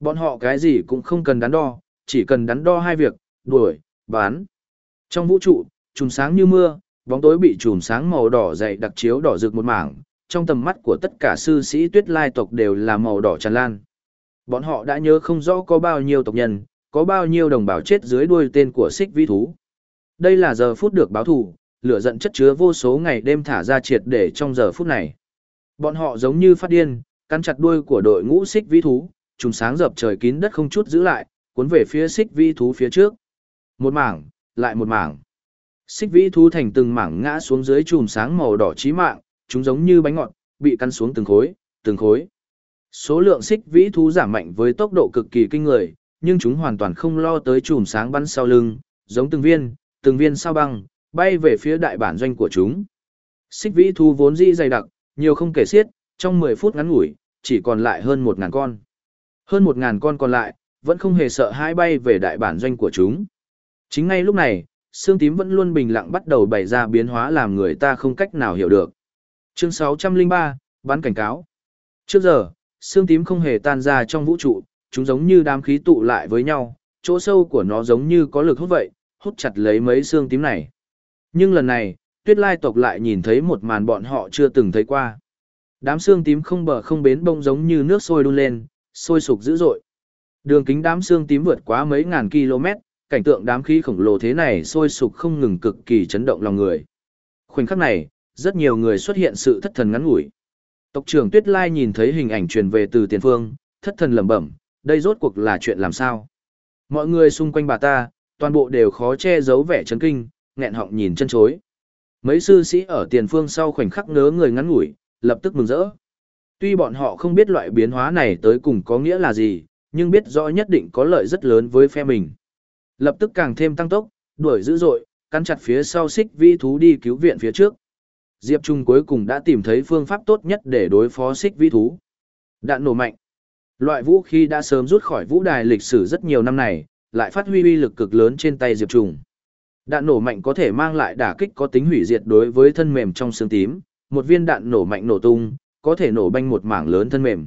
Bọn họ cái gì cũng không cần đắn đo, chỉ cần đắn đo hai việc, đuổi, bán. Trong vũ trụ, chùm sáng như mưa, bóng tối bị chùm sáng màu đỏ dày đặc chiếu đỏ rực một mảng, trong tầm mắt của tất cả sư sĩ tuyết lai tộc đều là màu đỏ tràn lan. Bọn họ đã nhớ không rõ có bao nhiêu tộc nhân, có bao nhiêu đồng bào chết dưới đuôi tên của xích vĩ thú. Đây là giờ phút được báo thù, lửa giận chất chứa vô số ngày đêm thả ra triệt để trong giờ phút này. Bọn họ giống như phát điên, cắn chặt đuôi của đội ngũ xích vĩ thú, trùng sáng dập trời kín đất không chút giữ lại, cuốn về phía xích vĩ thú phía trước. Một mảng, lại một mảng. Xích vĩ thú thành từng mảng ngã xuống dưới chùm sáng màu đỏ chí mạng, chúng giống như bánh ngọt, bị căn xuống từng khối, từng khối. Số lượng xích vĩ thú giảm mạnh với tốc độ cực kỳ kinh người, nhưng chúng hoàn toàn không lo tới chùm sáng bắn sau lưng, giống từng viên, từng viên sao băng, bay về phía đại bản doanh của chúng. Xích vĩ thú vốn dĩ dày đặc, nhiều không kể xiết, trong 10 phút ngắn ngủi, chỉ còn lại hơn 1.000 con. Hơn 1.000 con còn lại, vẫn không hề sợ hãi bay về đại bản doanh của chúng. Chính ngay lúc này, xương tím vẫn luôn bình lặng bắt đầu bày ra biến hóa làm người ta không cách nào hiểu được. Chương 603, bán cảnh cáo. Trước giờ, xương tím không hề tan ra trong vũ trụ, chúng giống như đám khí tụ lại với nhau, chỗ sâu của nó giống như có lực hút vậy, hút chặt lấy mấy xương tím này. Nhưng lần này, tuyết lai tộc lại nhìn thấy một màn bọn họ chưa từng thấy qua. Đám xương tím không bờ không bến bông giống như nước sôi đun lên, sôi sục dữ dội. Đường kính đám xương tím vượt quá mấy ngàn km, cảnh tượng đám khí khổng lồ thế này sôi sục không ngừng cực kỳ chấn động lòng người. Khoảnh khắc này, rất nhiều người xuất hiện sự thất thần ngắn ngủi. Tộc trưởng Tuyết Lai nhìn thấy hình ảnh truyền về từ tiền phương, thất thần lẩm bẩm, đây rốt cuộc là chuyện làm sao? Mọi người xung quanh bà ta, toàn bộ đều khó che giấu vẻ chấn kinh, nghẹn họng nhìn chân chối. Mấy sư sĩ ở tiền phương sau khoảnh khắc ngớ người ngắn ngủi, lập tức mừng rỡ. Tuy bọn họ không biết loại biến hóa này tới cùng có nghĩa là gì, nhưng biết rõ nhất định có lợi rất lớn với phe mình. Lập tức càng thêm tăng tốc, đuổi dữ dội, cắn chặt phía sau xích vi thú đi cứu viện phía trước. Diệp Trung cuối cùng đã tìm thấy phương pháp tốt nhất để đối phó xích vi thú. Đạn nổ mạnh. Loại vũ khí đã sớm rút khỏi vũ đài lịch sử rất nhiều năm này, lại phát huy uy lực cực lớn trên tay Diệp Trung. Đạn nổ mạnh có thể mang lại đả kích có tính hủy diệt đối với thân mềm trong xương tím, một viên đạn nổ mạnh nổ tung, có thể nổ banh một mảng lớn thân mềm.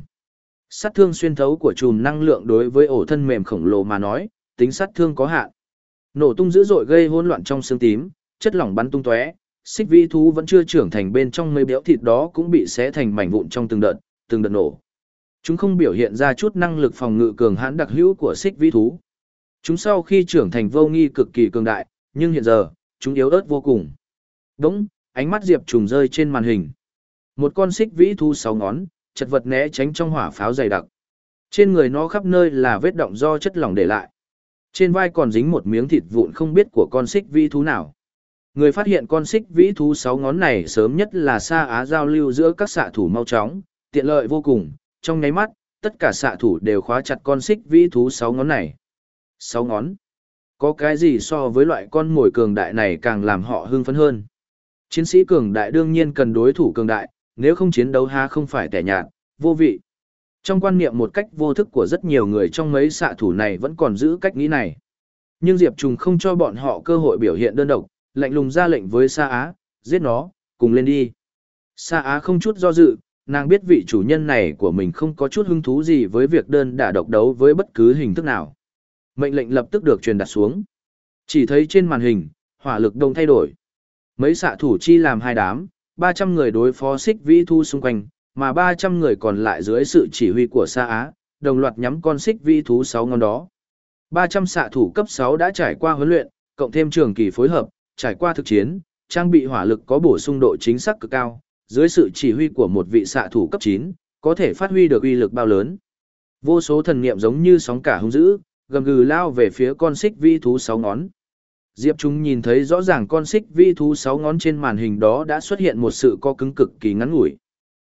Sát thương xuyên thấu của chùm năng lượng đối với ổ thân mềm khổng lồ mà nói, tính sát thương có hạn. Nổ tung dữ dội gây hỗn loạn trong xương tím, chất lỏng bắn tung tóe, xích vi thú vẫn chưa trưởng thành bên trong mấy béo thịt đó cũng bị xé thành mảnh vụn trong từng đợt, từng đợt nổ. Chúng không biểu hiện ra chút năng lực phòng ngự cường hãn đặc hữu của xích vi thú. Chúng sau khi trưởng thành vô nghi cực kỳ cường đại, nhưng hiện giờ, chúng yếu ớt vô cùng. Đúng, ánh mắt Diệp trùng rơi trên màn hình. Một con xích vĩ thú sáu ngón, chật vật né tránh trong hỏa pháo dày đặc. Trên người nó khắp nơi là vết động do chất lỏng để lại. Trên vai còn dính một miếng thịt vụn không biết của con xích vĩ thú nào. Người phát hiện con xích vĩ thú sáu ngón này sớm nhất là xa Á giao lưu giữa các xạ thủ mau chóng, tiện lợi vô cùng, trong nháy mắt, tất cả xạ thủ đều khóa chặt con xích vĩ thú sáu ngón này. Sáu ngón. Có cái gì so với loại con mồi cường đại này càng làm họ hưng phấn hơn. Chiến sĩ cường đại đương nhiên cần đối thủ cường đại, nếu không chiến đấu ha không phải tẻ nhạt, vô vị. Trong quan niệm một cách vô thức của rất nhiều người trong mấy xạ thủ này vẫn còn giữ cách nghĩ này. Nhưng Diệp Trùng không cho bọn họ cơ hội biểu hiện đơn độc, lạnh lùng ra lệnh với Sa Á, giết nó, cùng lên đi. Sa Á không chút do dự, nàng biết vị chủ nhân này của mình không có chút hứng thú gì với việc đơn đả độc đấu với bất cứ hình thức nào. Mệnh lệnh lập tức được truyền đặt xuống. Chỉ thấy trên màn hình, hỏa lực đông thay đổi. Mấy xạ thủ chi làm hai đám, 300 người đối phó xích vĩ thu xung quanh, mà 300 người còn lại dưới sự chỉ huy của Sa Á, đồng loạt nhắm con xích vĩ thú 6 ngón đó. 300 xạ thủ cấp 6 đã trải qua huấn luyện, cộng thêm trường kỳ phối hợp, trải qua thực chiến, trang bị hỏa lực có bổ sung độ chính xác cực cao, dưới sự chỉ huy của một vị xạ thủ cấp 9, có thể phát huy được uy lực bao lớn. Vô số thần niệm giống như sóng cả hung dữ, gầm gừ lao về phía con xích vi thú 6 ngón. Diệp Trung nhìn thấy rõ ràng con xích vi thú sáu ngón trên màn hình đó đã xuất hiện một sự co cứng cực kỳ ngắn ngủi.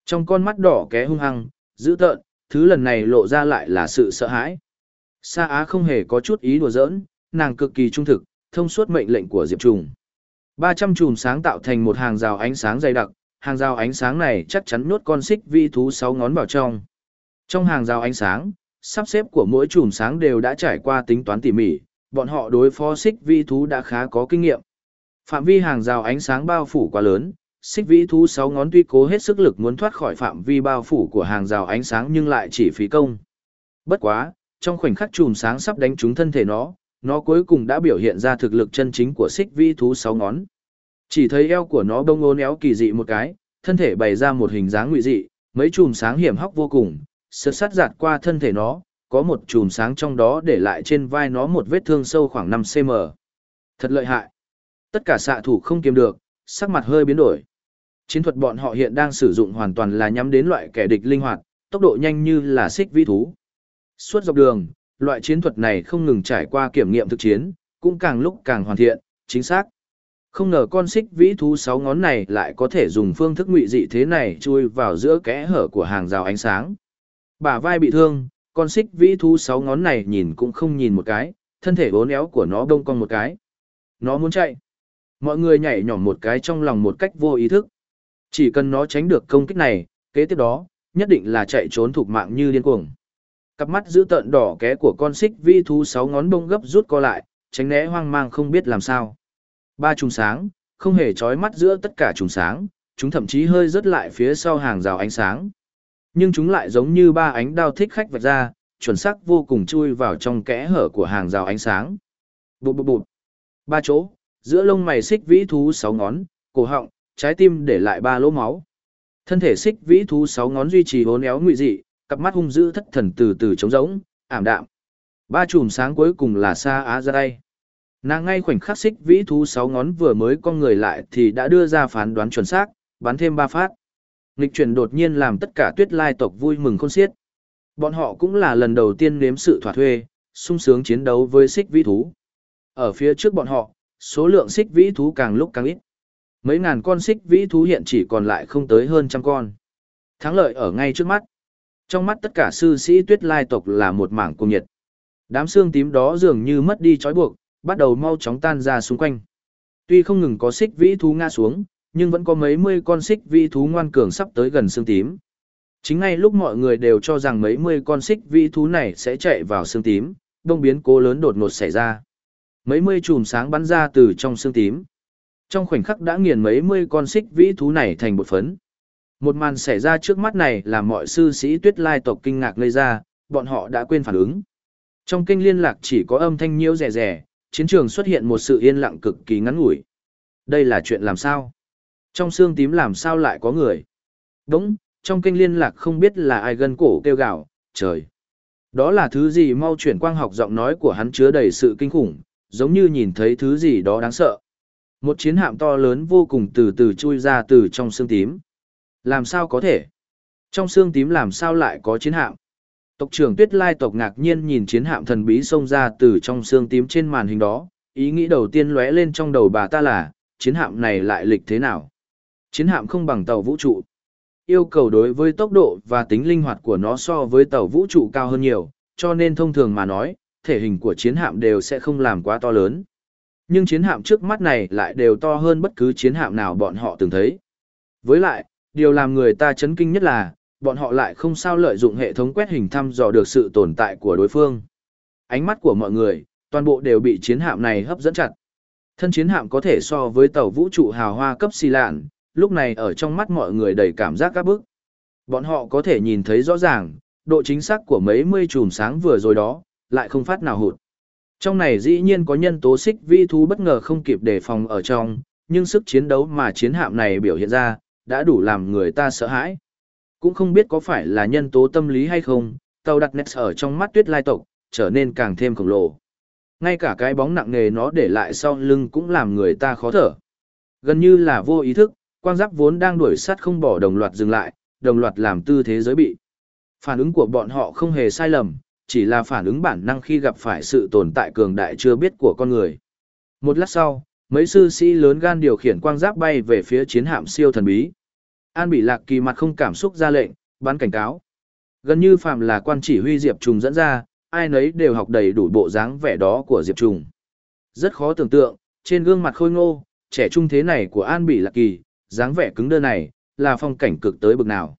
Trong con mắt đỏ ké hung hăng, dữ tợn, thứ lần này lộ ra lại là sự sợ hãi. Sa Á không hề có chút ý đùa giỡn, nàng cực kỳ trung thực, thông suốt mệnh lệnh của Diệp Trùng. 300 chùm sáng tạo thành một hàng rào ánh sáng dày đặc, hàng rào ánh sáng này chắc chắn nuốt con xích vi thú sáu ngón vào trong. Trong hàng rào ánh sáng, sắp xếp của mỗi chùm sáng đều đã trải qua tính toán tỉ mỉ, bọn họ đối phó xích vi thú đã khá có kinh nghiệm. Phạm vi hàng rào ánh sáng bao phủ quá lớn, xích vĩ thú sáu ngón tuy cố hết sức lực muốn thoát khỏi phạm vi bao phủ của hàng rào ánh sáng nhưng lại chỉ phí công. Bất quá, trong khoảnh khắc chùm sáng sắp đánh trúng thân thể nó, nó cuối cùng đã biểu hiện ra thực lực chân chính của xích vĩ thú sáu ngón. Chỉ thấy eo của nó bông ôn éo kỳ dị một cái, thân thể bày ra một hình dáng ngụy dị, mấy chùm sáng hiểm hóc vô cùng, sượt sát giạt qua thân thể nó, có một chùm sáng trong đó để lại trên vai nó một vết thương sâu khoảng 5cm. Thật lợi hại. Tất cả xạ thủ không kiềm được, sắc mặt hơi biến đổi. Chiến thuật bọn họ hiện đang sử dụng hoàn toàn là nhắm đến loại kẻ địch linh hoạt, tốc độ nhanh như là xích vĩ thú. Suốt dọc đường, loại chiến thuật này không ngừng trải qua kiểm nghiệm thực chiến, cũng càng lúc càng hoàn thiện, chính xác. Không ngờ con xích vĩ thú sáu ngón này lại có thể dùng phương thức ngụy dị thế này chui vào giữa kẽ hở của hàng rào ánh sáng. Bả vai bị thương, con xích vĩ thú sáu ngón này nhìn cũng không nhìn một cái, thân thể bốn éo của nó đông con một cái. Nó muốn chạy. Mọi người nhảy nhỏm một cái trong lòng một cách vô ý thức. Chỉ cần nó tránh được công kích này, kế tiếp đó, nhất định là chạy trốn thuộc mạng như điên cuồng. Cặp mắt giữ tợn đỏ ké của con xích vĩ thú sáu ngón bông gấp rút co lại, tránh né hoang mang không biết làm sao. Ba trùng sáng, không hề chói mắt giữa tất cả trùng sáng, chúng thậm chí hơi rớt lại phía sau hàng rào ánh sáng. Nhưng chúng lại giống như ba ánh đao thích khách vạch ra, chuẩn xác vô cùng chui vào trong kẽ hở của hàng rào ánh sáng. Bụt bụt bụt. Ba chỗ, giữa lông mày xích vĩ thú sáu ngón, cổ họng, trái tim để lại ba lỗ máu. Thân thể xích vĩ thú sáu ngón duy trì hốn éo ngụy dị, cặp mắt hung dữ thất thần từ từ trống rỗng, ảm đạm. Ba chùm sáng cuối cùng là Sa Á ra đây. Nàng ngay khoảnh khắc xích vĩ thú sáu ngón vừa mới con người lại thì đã đưa ra phán đoán chuẩn xác, bắn thêm ba phát. Nghịch chuyển đột nhiên làm tất cả tuyết lai tộc vui mừng khôn xiết. Bọn họ cũng là lần đầu tiên nếm sự thỏa thuê, sung sướng chiến đấu với xích vĩ thú. Ở phía trước bọn họ, số lượng xích vĩ thú càng lúc càng ít. Mấy ngàn con xích vĩ thú hiện chỉ còn lại không tới hơn trăm con. Thắng lợi ở ngay trước mắt. Trong mắt tất cả sư sĩ tuyết lai tộc là một mảng cung nhiệt. Đám xương tím đó dường như mất đi trói buộc, bắt đầu mau chóng tan ra xung quanh. Tuy không ngừng có xích vĩ thú ngã xuống, nhưng vẫn có mấy mươi con xích vĩ thú ngoan cường sắp tới gần xương tím. Chính ngay lúc mọi người đều cho rằng mấy mươi con xích vĩ thú này sẽ chạy vào xương tím, đông biến cố lớn đột ngột xảy ra. Mấy mươi chùm sáng bắn ra từ trong xương tím. Trong khoảnh khắc đã nghiền mấy mươi con xích vĩ thú này thành bột phấn. Một màn xảy ra trước mắt này làm mọi sư sĩ tuyết lai tộc kinh ngạc ngây ra, bọn họ đã quên phản ứng. Trong kênh liên lạc chỉ có âm thanh nhiễu rẻ rẻ, chiến trường xuất hiện một sự yên lặng cực kỳ ngắn ngủi. Đây là chuyện làm sao? Trong xương tím làm sao lại có người? Đúng, trong kênh liên lạc không biết là ai gân cổ kêu gào, trời. Đó là thứ gì mau chuyển quang học giọng nói của hắn chứa đầy sự kinh khủng, giống như nhìn thấy thứ gì đó đáng sợ. Một chiến hạm to lớn vô cùng từ từ chui ra từ trong xương tím. Làm sao có thể? Trong xương tím làm sao lại có chiến hạm? Tộc trưởng Tuyết Lai tộc ngạc nhiên nhìn chiến hạm thần bí xông ra từ trong xương tím trên màn hình đó, ý nghĩ đầu tiên lóe lên trong đầu bà ta là, chiến hạm này lại lịch thế nào? Chiến hạm không bằng tàu vũ trụ. Yêu cầu đối với tốc độ và tính linh hoạt của nó so với tàu vũ trụ cao hơn nhiều, cho nên thông thường mà nói, thể hình của chiến hạm đều sẽ không làm quá to lớn. Nhưng chiến hạm trước mắt này lại đều to hơn bất cứ chiến hạm nào bọn họ từng thấy. Với lại, điều làm người ta chấn kinh nhất là, bọn họ lại không sao lợi dụng hệ thống quét hình thăm dò được sự tồn tại của đối phương. Ánh mắt của mọi người, toàn bộ đều bị chiến hạm này hấp dẫn chặt. Thân chiến hạm có thể so với tàu vũ trụ hào hoa cấp xì lạn, lúc này ở trong mắt mọi người đầy cảm giác các bức. Bọn họ có thể nhìn thấy rõ ràng, độ chính xác của mấy mươi chùm sáng vừa rồi đó, lại không phát nào hụt. Trong này dĩ nhiên có nhân tố xích vi thú bất ngờ không kịp đề phòng ở trong, nhưng sức chiến đấu mà chiến hạm này biểu hiện ra, đã đủ làm người ta sợ hãi. Cũng không biết có phải là nhân tố tâm lý hay không, tàu đặt nét ở trong mắt tuyết lai tộc, trở nên càng thêm khổng lồ. Ngay cả cái bóng nặng nề nó để lại sau lưng cũng làm người ta khó thở. Gần như là vô ý thức, quang giáp vốn đang đuổi sát không bỏ đồng loạt dừng lại, đồng loạt làm tư thế giới bị. Phản ứng của bọn họ không hề sai lầm, chỉ là phản ứng bản năng khi gặp phải sự tồn tại cường đại chưa biết của con người. Một lát sau, mấy sư sĩ lớn gan điều khiển quang giáp bay về phía chiến hạm siêu thần bí. An Bỉ Lạc kỳ mặt không cảm xúc ra lệnh, bắn cảnh cáo. Gần như phạm là quan chỉ huy Diệp Trùng dẫn ra, ai nấy đều học đầy đủ bộ dáng vẻ đó của Diệp Trùng. Rất khó tưởng tượng, trên gương mặt khôi ngô, trẻ trung thế này của An Bỉ Lạc kỳ, dáng vẻ cứng đơ này, là phong cảnh cực tới bực nào.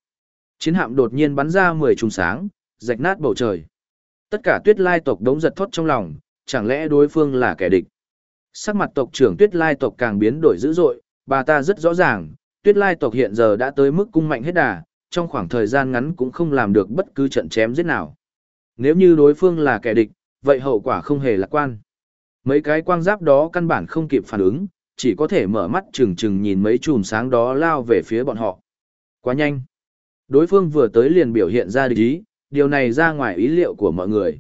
Chiến hạm đột nhiên bắn ra 10 trùng sáng, rạch nát bầu trời. Tất cả tuyết lai tộc đống giật thót trong lòng, chẳng lẽ đối phương là kẻ địch. Sắc mặt tộc trưởng tuyết lai tộc càng biến đổi dữ dội, bà ta rất rõ ràng, tuyết lai tộc hiện giờ đã tới mức cung mạnh hết đà, trong khoảng thời gian ngắn cũng không làm được bất cứ trận chém giết nào. Nếu như đối phương là kẻ địch, vậy hậu quả không hề lạc quan. Mấy cái quang giáp đó căn bản không kịp phản ứng, chỉ có thể mở mắt chừng chừng nhìn mấy chùm sáng đó lao về phía bọn họ. Quá nhanh. Đối phương vừa tới liền biểu hiện ra địch ý, điều này ra ngoài ý liệu của mọi người.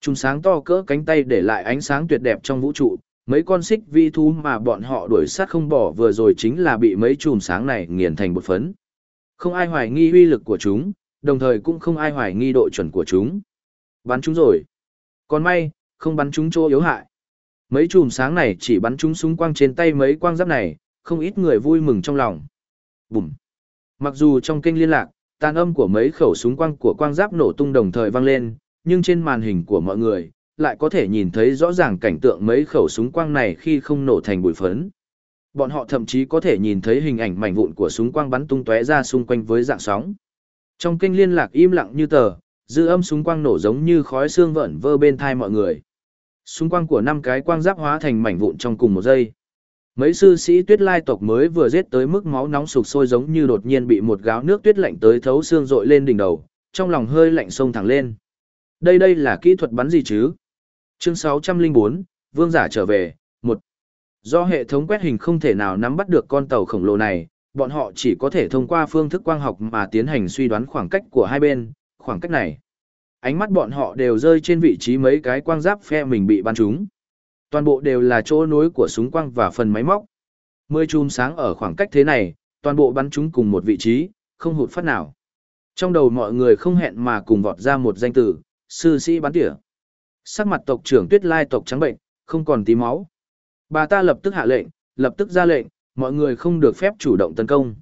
Chùm sáng to cỡ cánh tay để lại ánh sáng tuyệt đẹp trong vũ trụ, mấy con xích vi thú mà bọn họ đuổi sát không bỏ vừa rồi chính là bị mấy chùm sáng này nghiền thành bột phấn. Không ai hoài nghi uy lực của chúng, đồng thời cũng không ai hoài nghi độ chuẩn của chúng. Bắn chúng rồi. Còn may, không bắn chúng chỗ yếu hại. Mấy chùm sáng này chỉ bắn chúng súng quang trên tay mấy quang giáp này, không ít người vui mừng trong lòng. Bùm. Mặc dù trong kênh liên lạc, tàn âm của mấy khẩu súng quang của quang giáp nổ tung đồng thời vang lên, nhưng trên màn hình của mọi người, lại có thể nhìn thấy rõ ràng cảnh tượng mấy khẩu súng quang này khi không nổ thành bụi phấn. Bọn họ thậm chí có thể nhìn thấy hình ảnh mảnh vụn của súng quang bắn tung tóe ra xung quanh với dạng sóng. Trong kênh liên lạc im lặng như tờ, dư âm súng quang nổ giống như khói xương vẩn vơ bên thai mọi người. Súng quang của năm cái quang giáp hóa thành mảnh vụn trong cùng một giây. Mấy sư sĩ tuyết lai tộc mới vừa giết tới mức máu nóng sục sôi giống như đột nhiên bị một gáo nước tuyết lạnh tới thấu xương rội lên đỉnh đầu, trong lòng hơi lạnh sông thẳng lên. Đây đây là kỹ thuật bắn gì chứ? Chương 604, Vương giả trở về, một Do hệ thống quét hình không thể nào nắm bắt được con tàu khổng lồ này, bọn họ chỉ có thể thông qua phương thức quang học mà tiến hành suy đoán khoảng cách của hai bên, khoảng cách này. Ánh mắt bọn họ đều rơi trên vị trí mấy cái quang giáp phe mình bị bắn trúng. Toàn bộ đều là chỗ nối của súng quang và phần máy móc. Mười chùm sáng ở khoảng cách thế này, toàn bộ bắn trúng cùng một vị trí, không hụt phát nào. Trong đầu mọi người không hẹn mà cùng vọt ra một danh từ, sư sĩ bắn tỉa. Sắc mặt tộc trưởng tuyết lai tộc trắng bệnh, không còn tí máu. Bà ta lập tức hạ lệnh, lập tức ra lệnh, mọi người không được phép chủ động tấn công.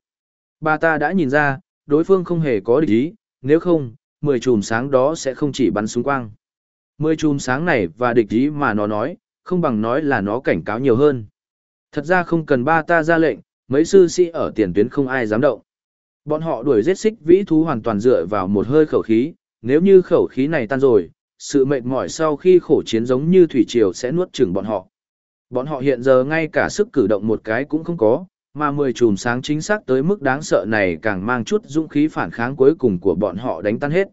Bà ta đã nhìn ra, đối phương không hề có địch ý, nếu không, 10 chùm sáng đó sẽ không chỉ bắn súng quang. 10 chùm sáng này và địch ý mà nó nói, không bằng nói là nó cảnh cáo nhiều hơn. Thật ra không cần ba ta ra lệnh, mấy sư sĩ ở tiền tuyến không ai dám động. Bọn họ đuổi giết xích vĩ thú hoàn toàn dựa vào một hơi khẩu khí, nếu như khẩu khí này tan rồi, sự mệt mỏi sau khi khổ chiến giống như thủy triều sẽ nuốt chửng bọn họ. Bọn họ hiện giờ ngay cả sức cử động một cái cũng không có, mà mười chùm sáng chính xác tới mức đáng sợ này càng mang chút dũng khí phản kháng cuối cùng của bọn họ đánh tan hết.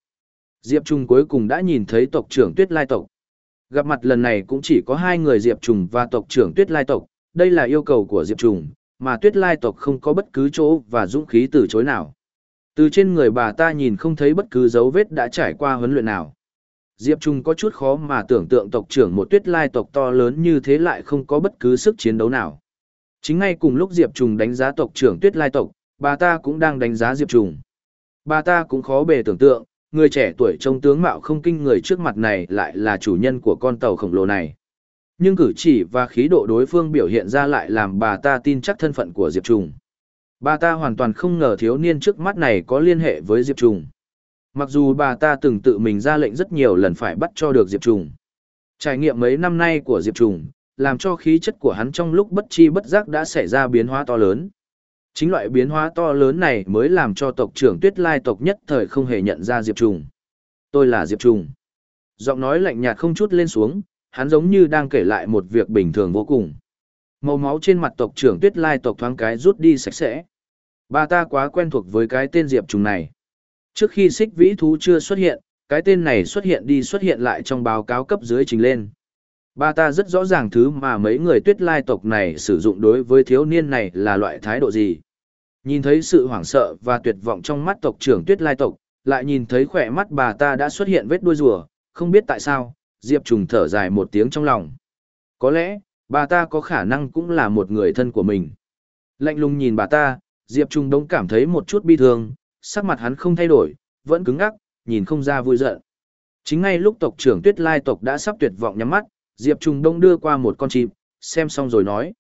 Diệp Trung cuối cùng đã nhìn thấy tộc trưởng Tuyết Lai tộc. Gặp mặt lần này cũng chỉ có hai người Diệp Trung và tộc trưởng Tuyết Lai tộc, đây là yêu cầu của Diệp Trung, mà Tuyết Lai tộc không có bất cứ chỗ và dũng khí từ chối nào. Từ trên người bà ta nhìn không thấy bất cứ dấu vết đã trải qua huấn luyện nào. Diệp Trung có chút khó mà tưởng tượng tộc trưởng một tuyết lai tộc to lớn như thế lại không có bất cứ sức chiến đấu nào. Chính ngay cùng lúc Diệp Trung đánh giá tộc trưởng tuyết lai tộc, bà ta cũng đang đánh giá Diệp Trung. Bà ta cũng khó bề tưởng tượng, người trẻ tuổi trông tướng mạo không kinh người trước mặt này lại là chủ nhân của con tàu khổng lồ này. Nhưng cử chỉ và khí độ đối phương biểu hiện ra lại làm bà ta tin chắc thân phận của Diệp Trung. Bà ta hoàn toàn không ngờ thiếu niên trước mắt này có liên hệ với Diệp Trung. Mặc dù bà ta từng tự mình ra lệnh rất nhiều lần phải bắt cho được Diệp Trùng. Trải nghiệm mấy năm nay của Diệp Trùng, làm cho khí chất của hắn trong lúc bất chi bất giác đã xảy ra biến hóa to lớn. Chính loại biến hóa to lớn này mới làm cho tộc trưởng Tuyết Lai tộc nhất thời không hề nhận ra Diệp Trùng. Tôi là Diệp Trùng. Giọng nói lạnh nhạt không chút lên xuống, hắn giống như đang kể lại một việc bình thường vô cùng. Màu máu trên mặt tộc trưởng Tuyết Lai tộc thoáng cái rút đi sạch sẽ. Bà ta quá quen thuộc với cái tên Diệp Trùng này. Trước khi xích vĩ thú chưa xuất hiện, cái tên này xuất hiện đi xuất hiện lại trong báo cáo cấp dưới trình lên. Ba ta rất rõ ràng thứ mà mấy người tuyết lai tộc này sử dụng đối với thiếu niên này là loại thái độ gì. Nhìn thấy sự hoảng sợ và tuyệt vọng trong mắt tộc trưởng tuyết lai tộc, lại nhìn thấy khỏe mắt bà ta đã xuất hiện vết đuôi rùa, không biết tại sao, Diệp Trùng thở dài một tiếng trong lòng. Có lẽ, bà ta có khả năng cũng là một người thân của mình. Lạnh lùng nhìn bà ta, Diệp Trùng đống cảm thấy một chút bi thương, sắc mặt hắn không thay đổi, vẫn cứng ngắc, nhìn không ra vui giận. Chính ngay lúc tộc trưởng Tuyết Lai tộc đã sắp tuyệt vọng nhắm mắt, Diệp Trùng Đông đưa qua một con chim, xem xong rồi nói.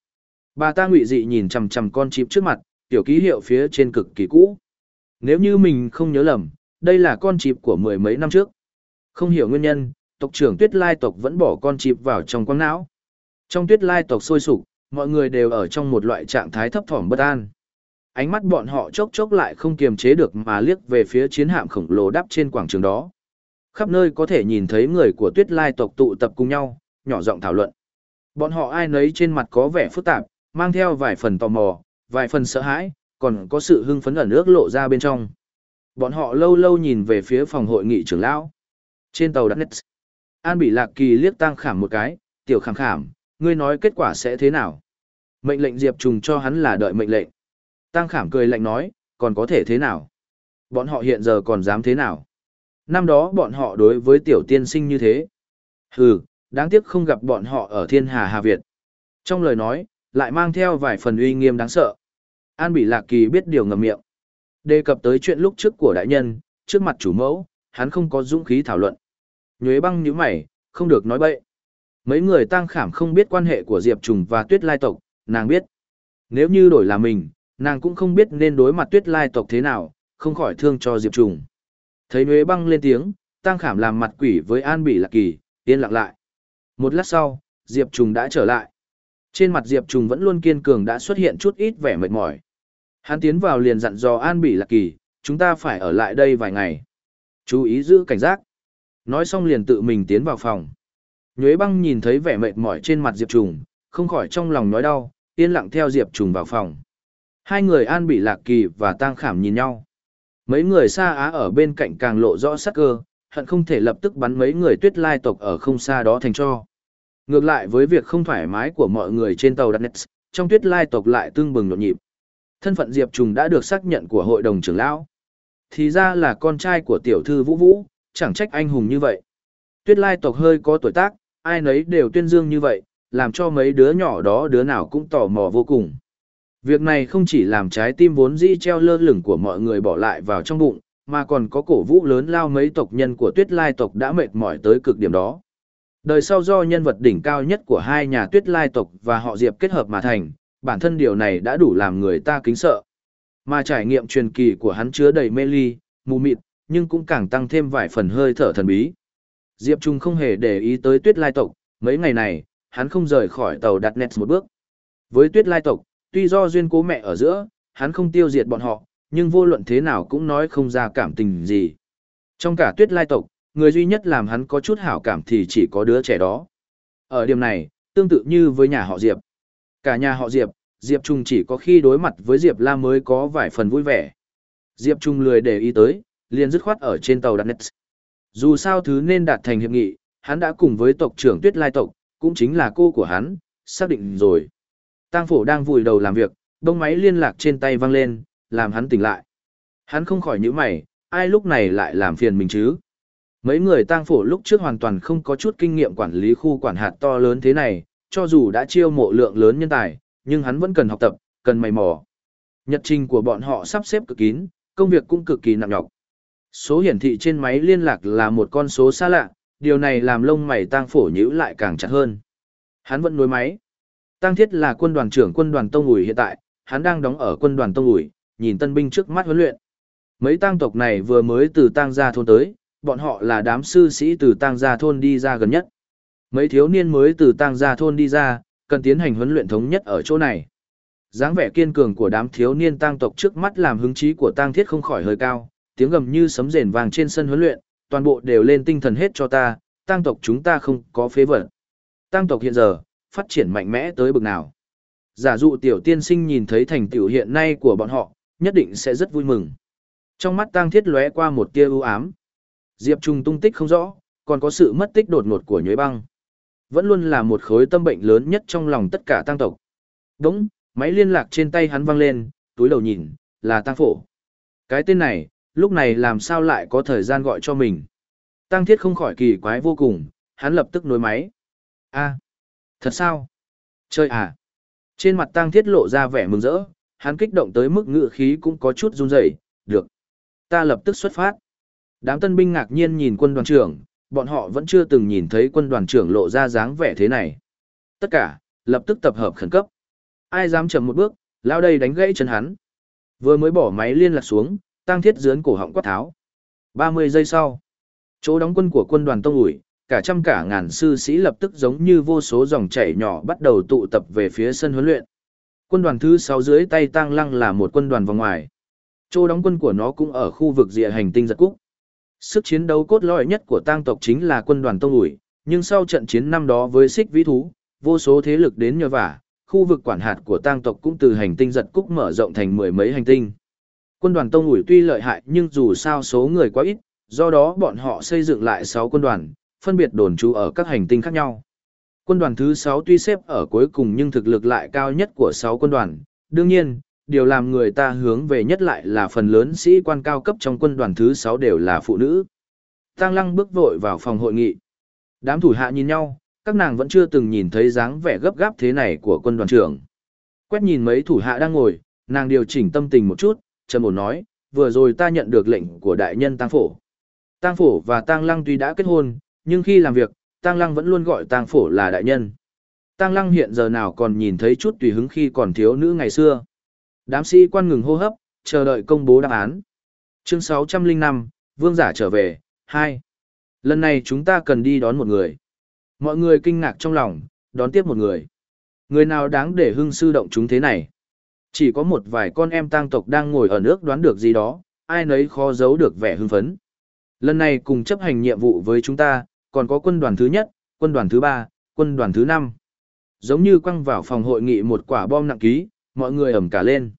Bà ta ngụy dị nhìn chằm chằm con chim trước mặt, tiểu ký hiệu phía trên cực kỳ cũ. Nếu như mình không nhớ lầm, đây là con chim của mười mấy năm trước. Không hiểu nguyên nhân, tộc trưởng Tuyết Lai tộc vẫn bỏ con chim vào trong quang não. Trong Tuyết Lai tộc sôi sục, mọi người đều ở trong một loại trạng thái thấp thỏm bất an ánh mắt bọn họ chốc chốc lại không kiềm chế được mà liếc về phía chiến hạm khổng lồ đắp trên quảng trường đó. Khắp nơi có thể nhìn thấy người của tuyết lai tộc tụ tập cùng nhau, nhỏ giọng thảo luận. Bọn họ ai nấy trên mặt có vẻ phức tạp, mang theo vài phần tò mò, vài phần sợ hãi, còn có sự hưng phấn ẩn ước lộ ra bên trong. Bọn họ lâu lâu nhìn về phía phòng hội nghị trưởng lão. Trên tàu đất Nets, An bị lạc kỳ liếc tăng khảm một cái, tiểu khảm khảm, ngươi nói kết quả sẽ thế nào? Mệnh lệnh Diệp Trùng cho hắn là đợi mệnh lệnh. Tăng khảm cười lạnh nói, còn có thể thế nào? Bọn họ hiện giờ còn dám thế nào? Năm đó bọn họ đối với tiểu tiên sinh như thế. Hừ, đáng tiếc không gặp bọn họ ở thiên hà Hà Việt. Trong lời nói, lại mang theo vài phần uy nghiêm đáng sợ. An bị lạc kỳ biết điều ngầm miệng. Đề cập tới chuyện lúc trước của đại nhân, trước mặt chủ mẫu, hắn không có dũng khí thảo luận. Nhuế băng như mày, không được nói bậy. Mấy người tăng khảm không biết quan hệ của Diệp Trùng và Tuyết Lai tộc, nàng biết. Nếu như đổi là mình, nàng cũng không biết nên đối mặt Tuyết Lai tộc thế nào, không khỏi thương cho Diệp Trùng. Thấy Nhuế băng lên tiếng, tăng khảm làm mặt quỷ với An Bỉ Lạc Kỳ, yên lặng lại. Một lát sau, Diệp Trùng đã trở lại. Trên mặt Diệp Trùng vẫn luôn kiên cường đã xuất hiện chút ít vẻ mệt mỏi. Hắn tiến vào liền dặn dò An Bỉ Lạc Kỳ, chúng ta phải ở lại đây vài ngày. Chú ý giữ cảnh giác. Nói xong liền tự mình tiến vào phòng. Nhuế băng nhìn thấy vẻ mệt mỏi trên mặt Diệp Trùng, không khỏi trong lòng nói đau, yên lặng theo Diệp Trùng vào phòng. Hai người An Bỉ Lạc Kỳ và Tang Khảm nhìn nhau. Mấy người xa á ở bên cạnh càng lộ rõ sắc cơ, hận không thể lập tức bắn mấy người tuyết lai tộc ở không xa đó thành cho. Ngược lại với việc không thoải mái của mọi người trên tàu Darkness, trong tuyết lai tộc lại tương bừng nhộn nhịp. Thân phận Diệp Trùng đã được xác nhận của hội đồng trưởng lão. Thì ra là con trai của tiểu thư Vũ Vũ, chẳng trách anh hùng như vậy. Tuyết lai tộc hơi có tuổi tác, ai nấy đều tuyên dương như vậy, làm cho mấy đứa nhỏ đó đứa nào cũng tò mò vô cùng. Việc này không chỉ làm trái tim vốn dĩ treo lơ lửng của mọi người bỏ lại vào trong bụng, mà còn có cổ vũ lớn lao mấy tộc nhân của tuyết lai tộc đã mệt mỏi tới cực điểm đó. Đời sau do nhân vật đỉnh cao nhất của hai nhà tuyết lai tộc và họ diệp kết hợp mà thành, bản thân điều này đã đủ làm người ta kính sợ. Mà trải nghiệm truyền kỳ của hắn chứa đầy mê ly, mù mịt, nhưng cũng càng tăng thêm vài phần hơi thở thần bí. Diệp Trung không hề để ý tới tuyết lai tộc, mấy ngày này, hắn không rời khỏi tàu đặt nets một bước. Với tuyết lai tộc, tuy do duyên cố mẹ ở giữa, hắn không tiêu diệt bọn họ, nhưng vô luận thế nào cũng nói không ra cảm tình gì. Trong cả tuyết lai tộc, người duy nhất làm hắn có chút hảo cảm thì chỉ có đứa trẻ đó. Ở điểm này, tương tự như với nhà họ Diệp. Cả nhà họ Diệp, Diệp Trung chỉ có khi đối mặt với Diệp La mới có vài phần vui vẻ. Diệp Trung lười để ý tới, liền dứt khoát ở trên tàu đặt nét. Dù sao thứ nên đạt thành hiệp nghị, hắn đã cùng với tộc trưởng Tuyết Lai tộc, cũng chính là cô của hắn, xác định rồi. Tang phổ đang vùi đầu làm việc, bông máy liên lạc trên tay vang lên, làm hắn tỉnh lại. Hắn không khỏi nhíu mày, ai lúc này lại làm phiền mình chứ? Mấy người tang phổ lúc trước hoàn toàn không có chút kinh nghiệm quản lý khu quản hạt to lớn thế này, cho dù đã chiêu mộ lượng lớn nhân tài, nhưng hắn vẫn cần học tập, cần mày mò. Nhật trình của bọn họ sắp xếp cực kín, công việc cũng cực kỳ nặng nhọc. Số hiển thị trên máy liên lạc là một con số xa lạ, điều này làm lông mày tang phổ nhíu lại càng chặt hơn. Hắn vẫn nối máy. Tăng thiết là quân đoàn trưởng quân đoàn Tông Ủi hiện tại, hắn đang đóng ở quân đoàn Tông Ủi, nhìn tân binh trước mắt huấn luyện. Mấy tăng tộc này vừa mới từ tăng gia thôn tới, bọn họ là đám sư sĩ từ tăng gia thôn đi ra gần nhất. Mấy thiếu niên mới từ tăng gia thôn đi ra, cần tiến hành huấn luyện thống nhất ở chỗ này. dáng vẻ kiên cường của đám thiếu niên tăng tộc trước mắt làm hứng chí của tang thiết không khỏi hơi cao, tiếng gầm như sấm rền vàng trên sân huấn luyện, toàn bộ đều lên tinh thần hết cho ta, tăng tộc chúng ta không có phế vật. Tăng tộc hiện giờ, phát triển mạnh mẽ tới bực nào. Giả dụ tiểu tiên sinh nhìn thấy thành tựu hiện nay của bọn họ, nhất định sẽ rất vui mừng. Trong mắt tang thiết lóe qua một tia ưu ám. Diệp Trung tung tích không rõ, còn có sự mất tích đột ngột của nhuế băng. Vẫn luôn là một khối tâm bệnh lớn nhất trong lòng tất cả tăng tộc. Đúng, máy liên lạc trên tay hắn văng lên, túi đầu nhìn, là tang phổ. Cái tên này, lúc này làm sao lại có thời gian gọi cho mình. Tăng thiết không khỏi kỳ quái vô cùng, hắn lập tức nối máy. a thật sao? Chơi à? Trên mặt tăng thiết lộ ra vẻ mừng rỡ, hắn kích động tới mức ngự khí cũng có chút run rẩy. được. Ta lập tức xuất phát. Đám tân binh ngạc nhiên nhìn quân đoàn trưởng, bọn họ vẫn chưa từng nhìn thấy quân đoàn trưởng lộ ra dáng vẻ thế này. Tất cả, lập tức tập hợp khẩn cấp. Ai dám chậm một bước, lao đây đánh gãy chân hắn. Vừa mới bỏ máy liên lạc xuống, tăng thiết dướn cổ họng quát tháo. 30 giây sau, chỗ đóng quân của quân đoàn tông ủi, cả trăm cả ngàn sư sĩ lập tức giống như vô số dòng chảy nhỏ bắt đầu tụ tập về phía sân huấn luyện. Quân đoàn thứ 6 dưới tay tang lăng là một quân đoàn vòng ngoài. Chỗ đóng quân của nó cũng ở khu vực địa hành tinh giật cúc. Sức chiến đấu cốt lõi nhất của tang tộc chính là quân đoàn tông ủi, Nhưng sau trận chiến năm đó với xích vĩ thú, vô số thế lực đến nhờ vả, khu vực quản hạt của tang tộc cũng từ hành tinh giật cúc mở rộng thành mười mấy hành tinh. Quân đoàn Tông ủi tuy lợi hại nhưng dù sao số người quá ít, do đó bọn họ xây dựng lại 6 quân đoàn, phân biệt đồn trú ở các hành tinh khác nhau. Quân đoàn thứ 6 tuy xếp ở cuối cùng nhưng thực lực lại cao nhất của 6 quân đoàn. Đương nhiên, điều làm người ta hướng về nhất lại là phần lớn sĩ quan cao cấp trong quân đoàn thứ 6 đều là phụ nữ. Tăng Lăng bước vội vào phòng hội nghị. Đám thủ hạ nhìn nhau, các nàng vẫn chưa từng nhìn thấy dáng vẻ gấp gáp thế này của quân đoàn trưởng. Quét nhìn mấy thủ hạ đang ngồi, nàng điều chỉnh tâm tình một chút, trầm ổn nói, vừa rồi ta nhận được lệnh của đại nhân Tăng Phổ. Tăng Phổ và Tăng Lăng tuy đã kết hôn, nhưng khi làm việc, Tăng Lăng vẫn luôn gọi Tăng Phổ là đại nhân. Tăng Lăng hiện giờ nào còn nhìn thấy chút tùy hứng khi còn thiếu nữ ngày xưa. Đám sĩ quan ngừng hô hấp, chờ đợi công bố đáp án. Chương 605, Vương giả trở về, 2. Lần này chúng ta cần đi đón một người. Mọi người kinh ngạc trong lòng, đón tiếp một người. Người nào đáng để hưng sư động chúng thế này? Chỉ có một vài con em tang tộc đang ngồi ở nước đoán được gì đó, ai nấy khó giấu được vẻ hưng phấn. Lần này cùng chấp hành nhiệm vụ với chúng ta, còn có quân đoàn thứ nhất, quân đoàn thứ ba, quân đoàn thứ năm. Giống như quăng vào phòng hội nghị một quả bom nặng ký, mọi người ẩm cả lên.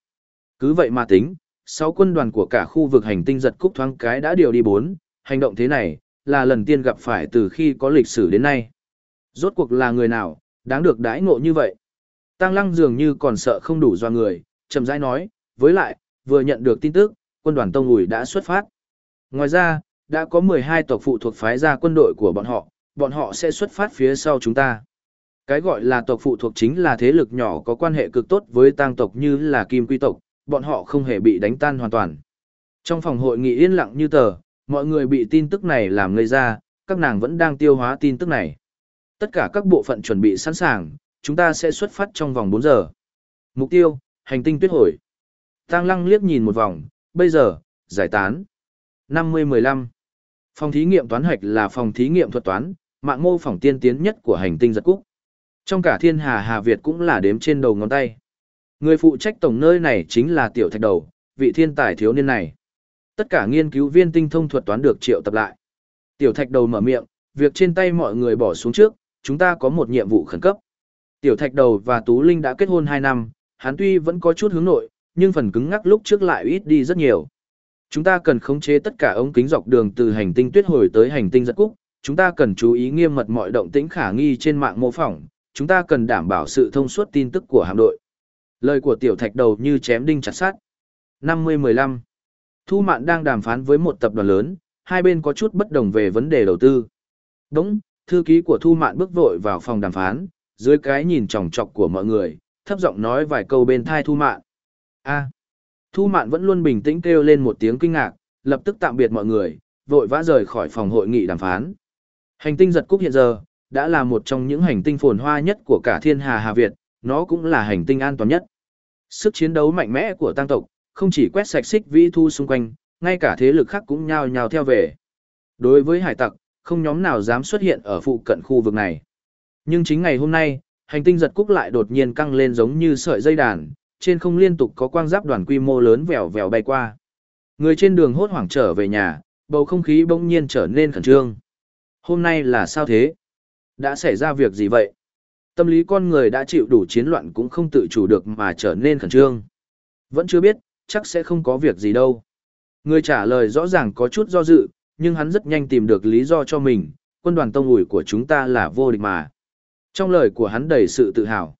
Cứ vậy mà tính, sáu quân đoàn của cả khu vực hành tinh giật cúc thoáng cái đã điều đi bốn, hành động thế này, là lần tiên gặp phải từ khi có lịch sử đến nay. Rốt cuộc là người nào, đáng được đãi ngộ như vậy. Tăng lăng dường như còn sợ không đủ do người, chậm rãi nói, với lại, vừa nhận được tin tức, quân đoàn Tông Ủi đã xuất phát. Ngoài ra, đã có 12 tộc phụ thuộc phái ra quân đội của bọn họ, bọn họ sẽ xuất phát phía sau chúng ta. Cái gọi là tộc phụ thuộc chính là thế lực nhỏ có quan hệ cực tốt với tang tộc như là Kim Quy tộc, bọn họ không hề bị đánh tan hoàn toàn. Trong phòng hội nghị yên lặng như tờ, mọi người bị tin tức này làm ngây ra, các nàng vẫn đang tiêu hóa tin tức này. Tất cả các bộ phận chuẩn bị sẵn sàng, chúng ta sẽ xuất phát trong vòng 4 giờ. Mục tiêu, hành tinh tuyết hồi. Tăng lăng liếc nhìn một vòng, bây giờ, giải tán. 50-15 Phòng thí nghiệm toán hạch là phòng thí nghiệm thuật toán, mạng mô phỏng tiên tiến nhất của hành tinh giật cúc. Trong cả thiên hà Hà Việt cũng là đếm trên đầu ngón tay. Người phụ trách tổng nơi này chính là tiểu thạch đầu, vị thiên tài thiếu niên này. Tất cả nghiên cứu viên tinh thông thuật toán được triệu tập lại. Tiểu thạch đầu mở miệng, việc trên tay mọi người bỏ xuống trước, chúng ta có một nhiệm vụ khẩn cấp. Tiểu thạch đầu và Tú Linh đã kết hôn 2 năm, hắn tuy vẫn có chút hướng nội, nhưng phần cứng ngắc lúc trước lại ít đi rất nhiều. Chúng ta cần khống chế tất cả ống kính dọc đường từ hành tinh tuyết hồi tới hành tinh giật cúc, chúng ta cần chú ý nghiêm mật mọi động tĩnh khả nghi trên mạng mô phỏng, chúng ta cần đảm bảo sự thông suốt tin tức của hạm đội. Lời của tiểu thạch đầu như chém đinh chặt sát. 50-15 Thu Mạn đang đàm phán với một tập đoàn lớn, hai bên có chút bất đồng về vấn đề đầu tư. Đúng, thư ký của Thu Mạn bước vội vào phòng đàm phán, dưới cái nhìn tròng trọc của mọi người, thấp giọng nói vài câu bên thai Thu Mạn. A. Thu Mạn vẫn luôn bình tĩnh kêu lên một tiếng kinh ngạc, lập tức tạm biệt mọi người, vội vã rời khỏi phòng hội nghị đàm phán. Hành tinh giật cúc hiện giờ, đã là một trong những hành tinh phồn hoa nhất của cả thiên hà Hà Việt, nó cũng là hành tinh an toàn nhất. Sức chiến đấu mạnh mẽ của tăng tộc, không chỉ quét sạch xích vĩ thu xung quanh, ngay cả thế lực khác cũng nhao nhao theo về. Đối với hải tặc, không nhóm nào dám xuất hiện ở phụ cận khu vực này. Nhưng chính ngày hôm nay, hành tinh giật cúc lại đột nhiên căng lên giống như sợi dây đàn, trên không liên tục có quang giáp đoàn quy mô lớn vèo vèo bay qua. Người trên đường hốt hoảng trở về nhà, bầu không khí bỗng nhiên trở nên khẩn trương. Hôm nay là sao thế? Đã xảy ra việc gì vậy? Tâm lý con người đã chịu đủ chiến loạn cũng không tự chủ được mà trở nên khẩn trương. Vẫn chưa biết, chắc sẽ không có việc gì đâu. Người trả lời rõ ràng có chút do dự, nhưng hắn rất nhanh tìm được lý do cho mình, quân đoàn tông ủi của chúng ta là vô địch mà. Trong lời của hắn đầy sự tự hào.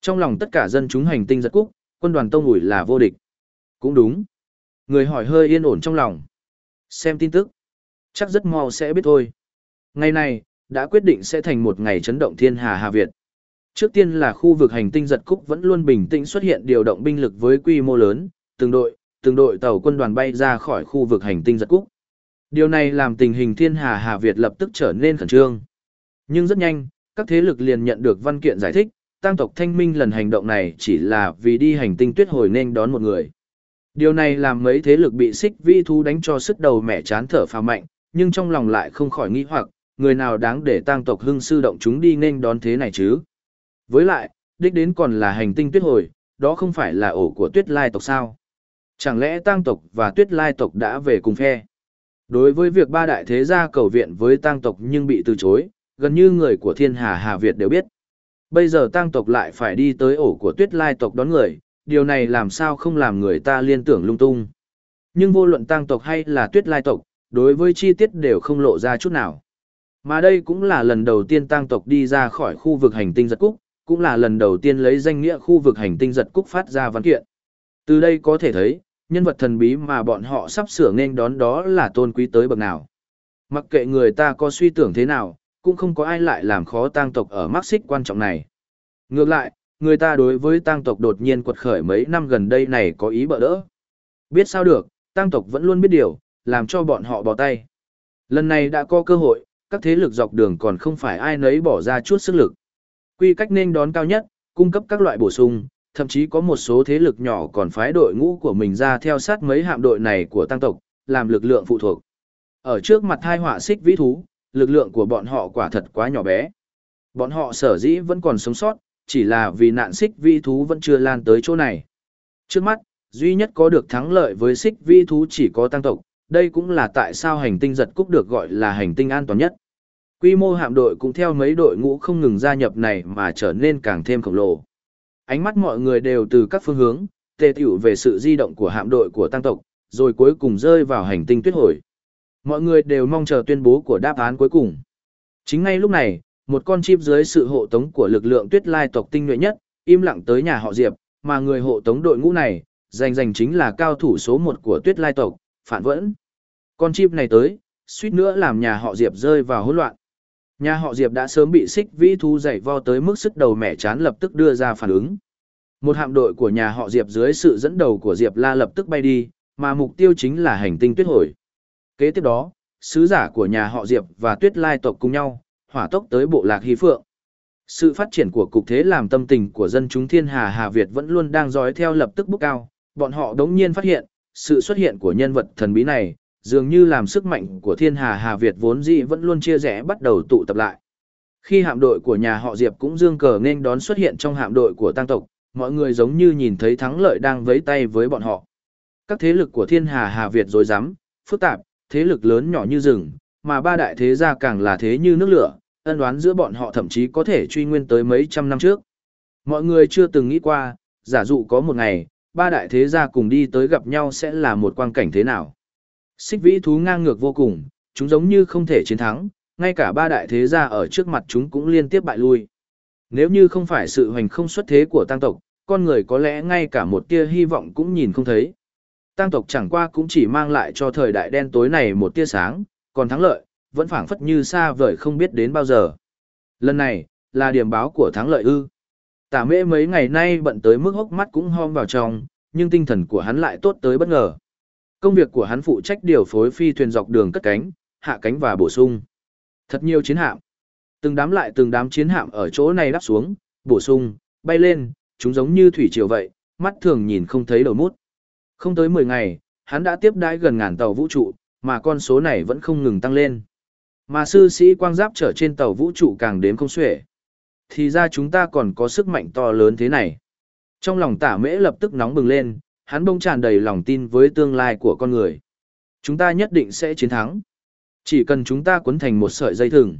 Trong lòng tất cả dân chúng hành tinh giật cúc, quân đoàn tông ủi là vô địch. Cũng đúng. Người hỏi hơi yên ổn trong lòng. Xem tin tức. Chắc rất mau sẽ biết thôi. Ngày này, đã quyết định sẽ thành một ngày chấn động thiên hà Hà Việt. Trước tiên là khu vực hành tinh giật cúc vẫn luôn bình tĩnh xuất hiện điều động binh lực với quy mô lớn, từng đội, từng đội tàu quân đoàn bay ra khỏi khu vực hành tinh giật cúc. Điều này làm tình hình thiên hà Hà Việt lập tức trở nên khẩn trương. Nhưng rất nhanh, các thế lực liền nhận được văn kiện giải thích, tăng tộc thanh minh lần hành động này chỉ là vì đi hành tinh tuyết hồi nên đón một người. Điều này làm mấy thế lực bị xích vi thú đánh cho sức đầu mẹ chán thở phào mạnh, nhưng trong lòng lại không khỏi nghi hoặc, người nào đáng để tăng tộc hưng sư động chúng đi nên đón thế này chứ. Với lại, đích đến còn là hành tinh tuyết hồi, đó không phải là ổ của tuyết lai tộc sao. Chẳng lẽ tăng tộc và tuyết lai tộc đã về cùng phe? Đối với việc ba đại thế gia cầu viện với tăng tộc nhưng bị từ chối, gần như người của thiên hà Hà Việt đều biết. Bây giờ tăng tộc lại phải đi tới ổ của tuyết lai tộc đón người, điều này làm sao không làm người ta liên tưởng lung tung. Nhưng vô luận tăng tộc hay là tuyết lai tộc, đối với chi tiết đều không lộ ra chút nào. Mà đây cũng là lần đầu tiên tăng tộc đi ra khỏi khu vực hành tinh giật cúc, cũng là lần đầu tiên lấy danh nghĩa khu vực hành tinh giật cúc phát ra văn kiện. Từ đây có thể thấy, nhân vật thần bí mà bọn họ sắp sửa nên đón đó là tôn quý tới bậc nào. Mặc kệ người ta có suy tưởng thế nào, cũng không có ai lại làm khó tang tộc ở mắc xích quan trọng này. Ngược lại, người ta đối với tang tộc đột nhiên quật khởi mấy năm gần đây này có ý bỡ đỡ. Biết sao được, tang tộc vẫn luôn biết điều, làm cho bọn họ bỏ tay. Lần này đã có cơ hội, các thế lực dọc đường còn không phải ai nấy bỏ ra chút sức lực. Quy cách nên đón cao nhất, cung cấp các loại bổ sung, thậm chí có một số thế lực nhỏ còn phái đội ngũ của mình ra theo sát mấy hạm đội này của tăng tộc, làm lực lượng phụ thuộc. Ở trước mặt hai họa xích vĩ thú, lực lượng của bọn họ quả thật quá nhỏ bé. Bọn họ sở dĩ vẫn còn sống sót, chỉ là vì nạn xích vi thú vẫn chưa lan tới chỗ này. Trước mắt, duy nhất có được thắng lợi với xích vi thú chỉ có tăng tộc, đây cũng là tại sao hành tinh giật cúc được gọi là hành tinh an toàn nhất. Quy mô hạm đội cũng theo mấy đội ngũ không ngừng gia nhập này mà trở nên càng thêm khổng lồ. Ánh mắt mọi người đều từ các phương hướng, tề tiểu về sự di động của hạm đội của tăng tộc, rồi cuối cùng rơi vào hành tinh tuyết hồi. Mọi người đều mong chờ tuyên bố của đáp án cuối cùng. Chính ngay lúc này, một con chim dưới sự hộ tống của lực lượng tuyết lai tộc tinh nhuệ nhất, im lặng tới nhà họ Diệp, mà người hộ tống đội ngũ này, danh danh chính là cao thủ số một của tuyết lai tộc, Phản Vẫn. Con chim này tới, suýt nữa làm nhà họ Diệp rơi vào hỗn loạn. Nhà họ Diệp đã sớm bị xích vĩ thú dày vo tới mức sức đầu mẻ chán lập tức đưa ra phản ứng. Một hạm đội của nhà họ Diệp dưới sự dẫn đầu của Diệp La lập tức bay đi, mà mục tiêu chính là hành tinh tuyết hồi. Kế tiếp đó, sứ giả của nhà họ Diệp và tuyết lai tộc cùng nhau, hỏa tốc tới bộ lạc Hy Phượng. Sự phát triển của cục thế làm tâm tình của dân chúng thiên hà Hà Việt vẫn luôn đang dõi theo lập tức bốc cao, bọn họ đống nhiên phát hiện, sự xuất hiện của nhân vật thần bí này, dường như làm sức mạnh của thiên hà Hà Việt vốn dĩ vẫn luôn chia rẽ bắt đầu tụ tập lại. Khi hạm đội của nhà họ Diệp cũng dương cờ nên đón xuất hiện trong hạm đội của tăng tộc, mọi người giống như nhìn thấy thắng lợi đang vấy tay với bọn họ. Các thế lực của thiên hà Hà Việt dối rắm phức tạp, thế lực lớn nhỏ như rừng, mà ba đại thế gia càng là thế như nước lửa, ân đoán giữa bọn họ thậm chí có thể truy nguyên tới mấy trăm năm trước. Mọi người chưa từng nghĩ qua, giả dụ có một ngày, ba đại thế gia cùng đi tới gặp nhau sẽ là một quang cảnh thế nào. Xích vĩ thú ngang ngược vô cùng, chúng giống như không thể chiến thắng, ngay cả ba đại thế gia ở trước mặt chúng cũng liên tiếp bại lui. Nếu như không phải sự hoành không xuất thế của tăng tộc, con người có lẽ ngay cả một tia hy vọng cũng nhìn không thấy. Tăng tộc chẳng qua cũng chỉ mang lại cho thời đại đen tối này một tia sáng, còn thắng lợi, vẫn phảng phất như xa vời không biết đến bao giờ. Lần này, là điểm báo của thắng lợi ư. Tả mễ mấy ngày nay bận tới mức hốc mắt cũng hom vào trong, nhưng tinh thần của hắn lại tốt tới bất ngờ. Công việc của hắn phụ trách điều phối phi thuyền dọc đường cất cánh, hạ cánh và bổ sung. Thật nhiều chiến hạm. Từng đám lại từng đám chiến hạm ở chỗ này đáp xuống, bổ sung, bay lên, chúng giống như thủy triều vậy, mắt thường nhìn không thấy đầu mút. Không tới 10 ngày, hắn đã tiếp đãi gần ngàn tàu vũ trụ, mà con số này vẫn không ngừng tăng lên. Mà sư sĩ quang giáp trở trên tàu vũ trụ càng đếm không xuể. Thì ra chúng ta còn có sức mạnh to lớn thế này. Trong lòng tả mễ lập tức nóng bừng lên, hắn bông tràn đầy lòng tin với tương lai của con người. Chúng ta nhất định sẽ chiến thắng. Chỉ cần chúng ta quấn thành một sợi dây thừng.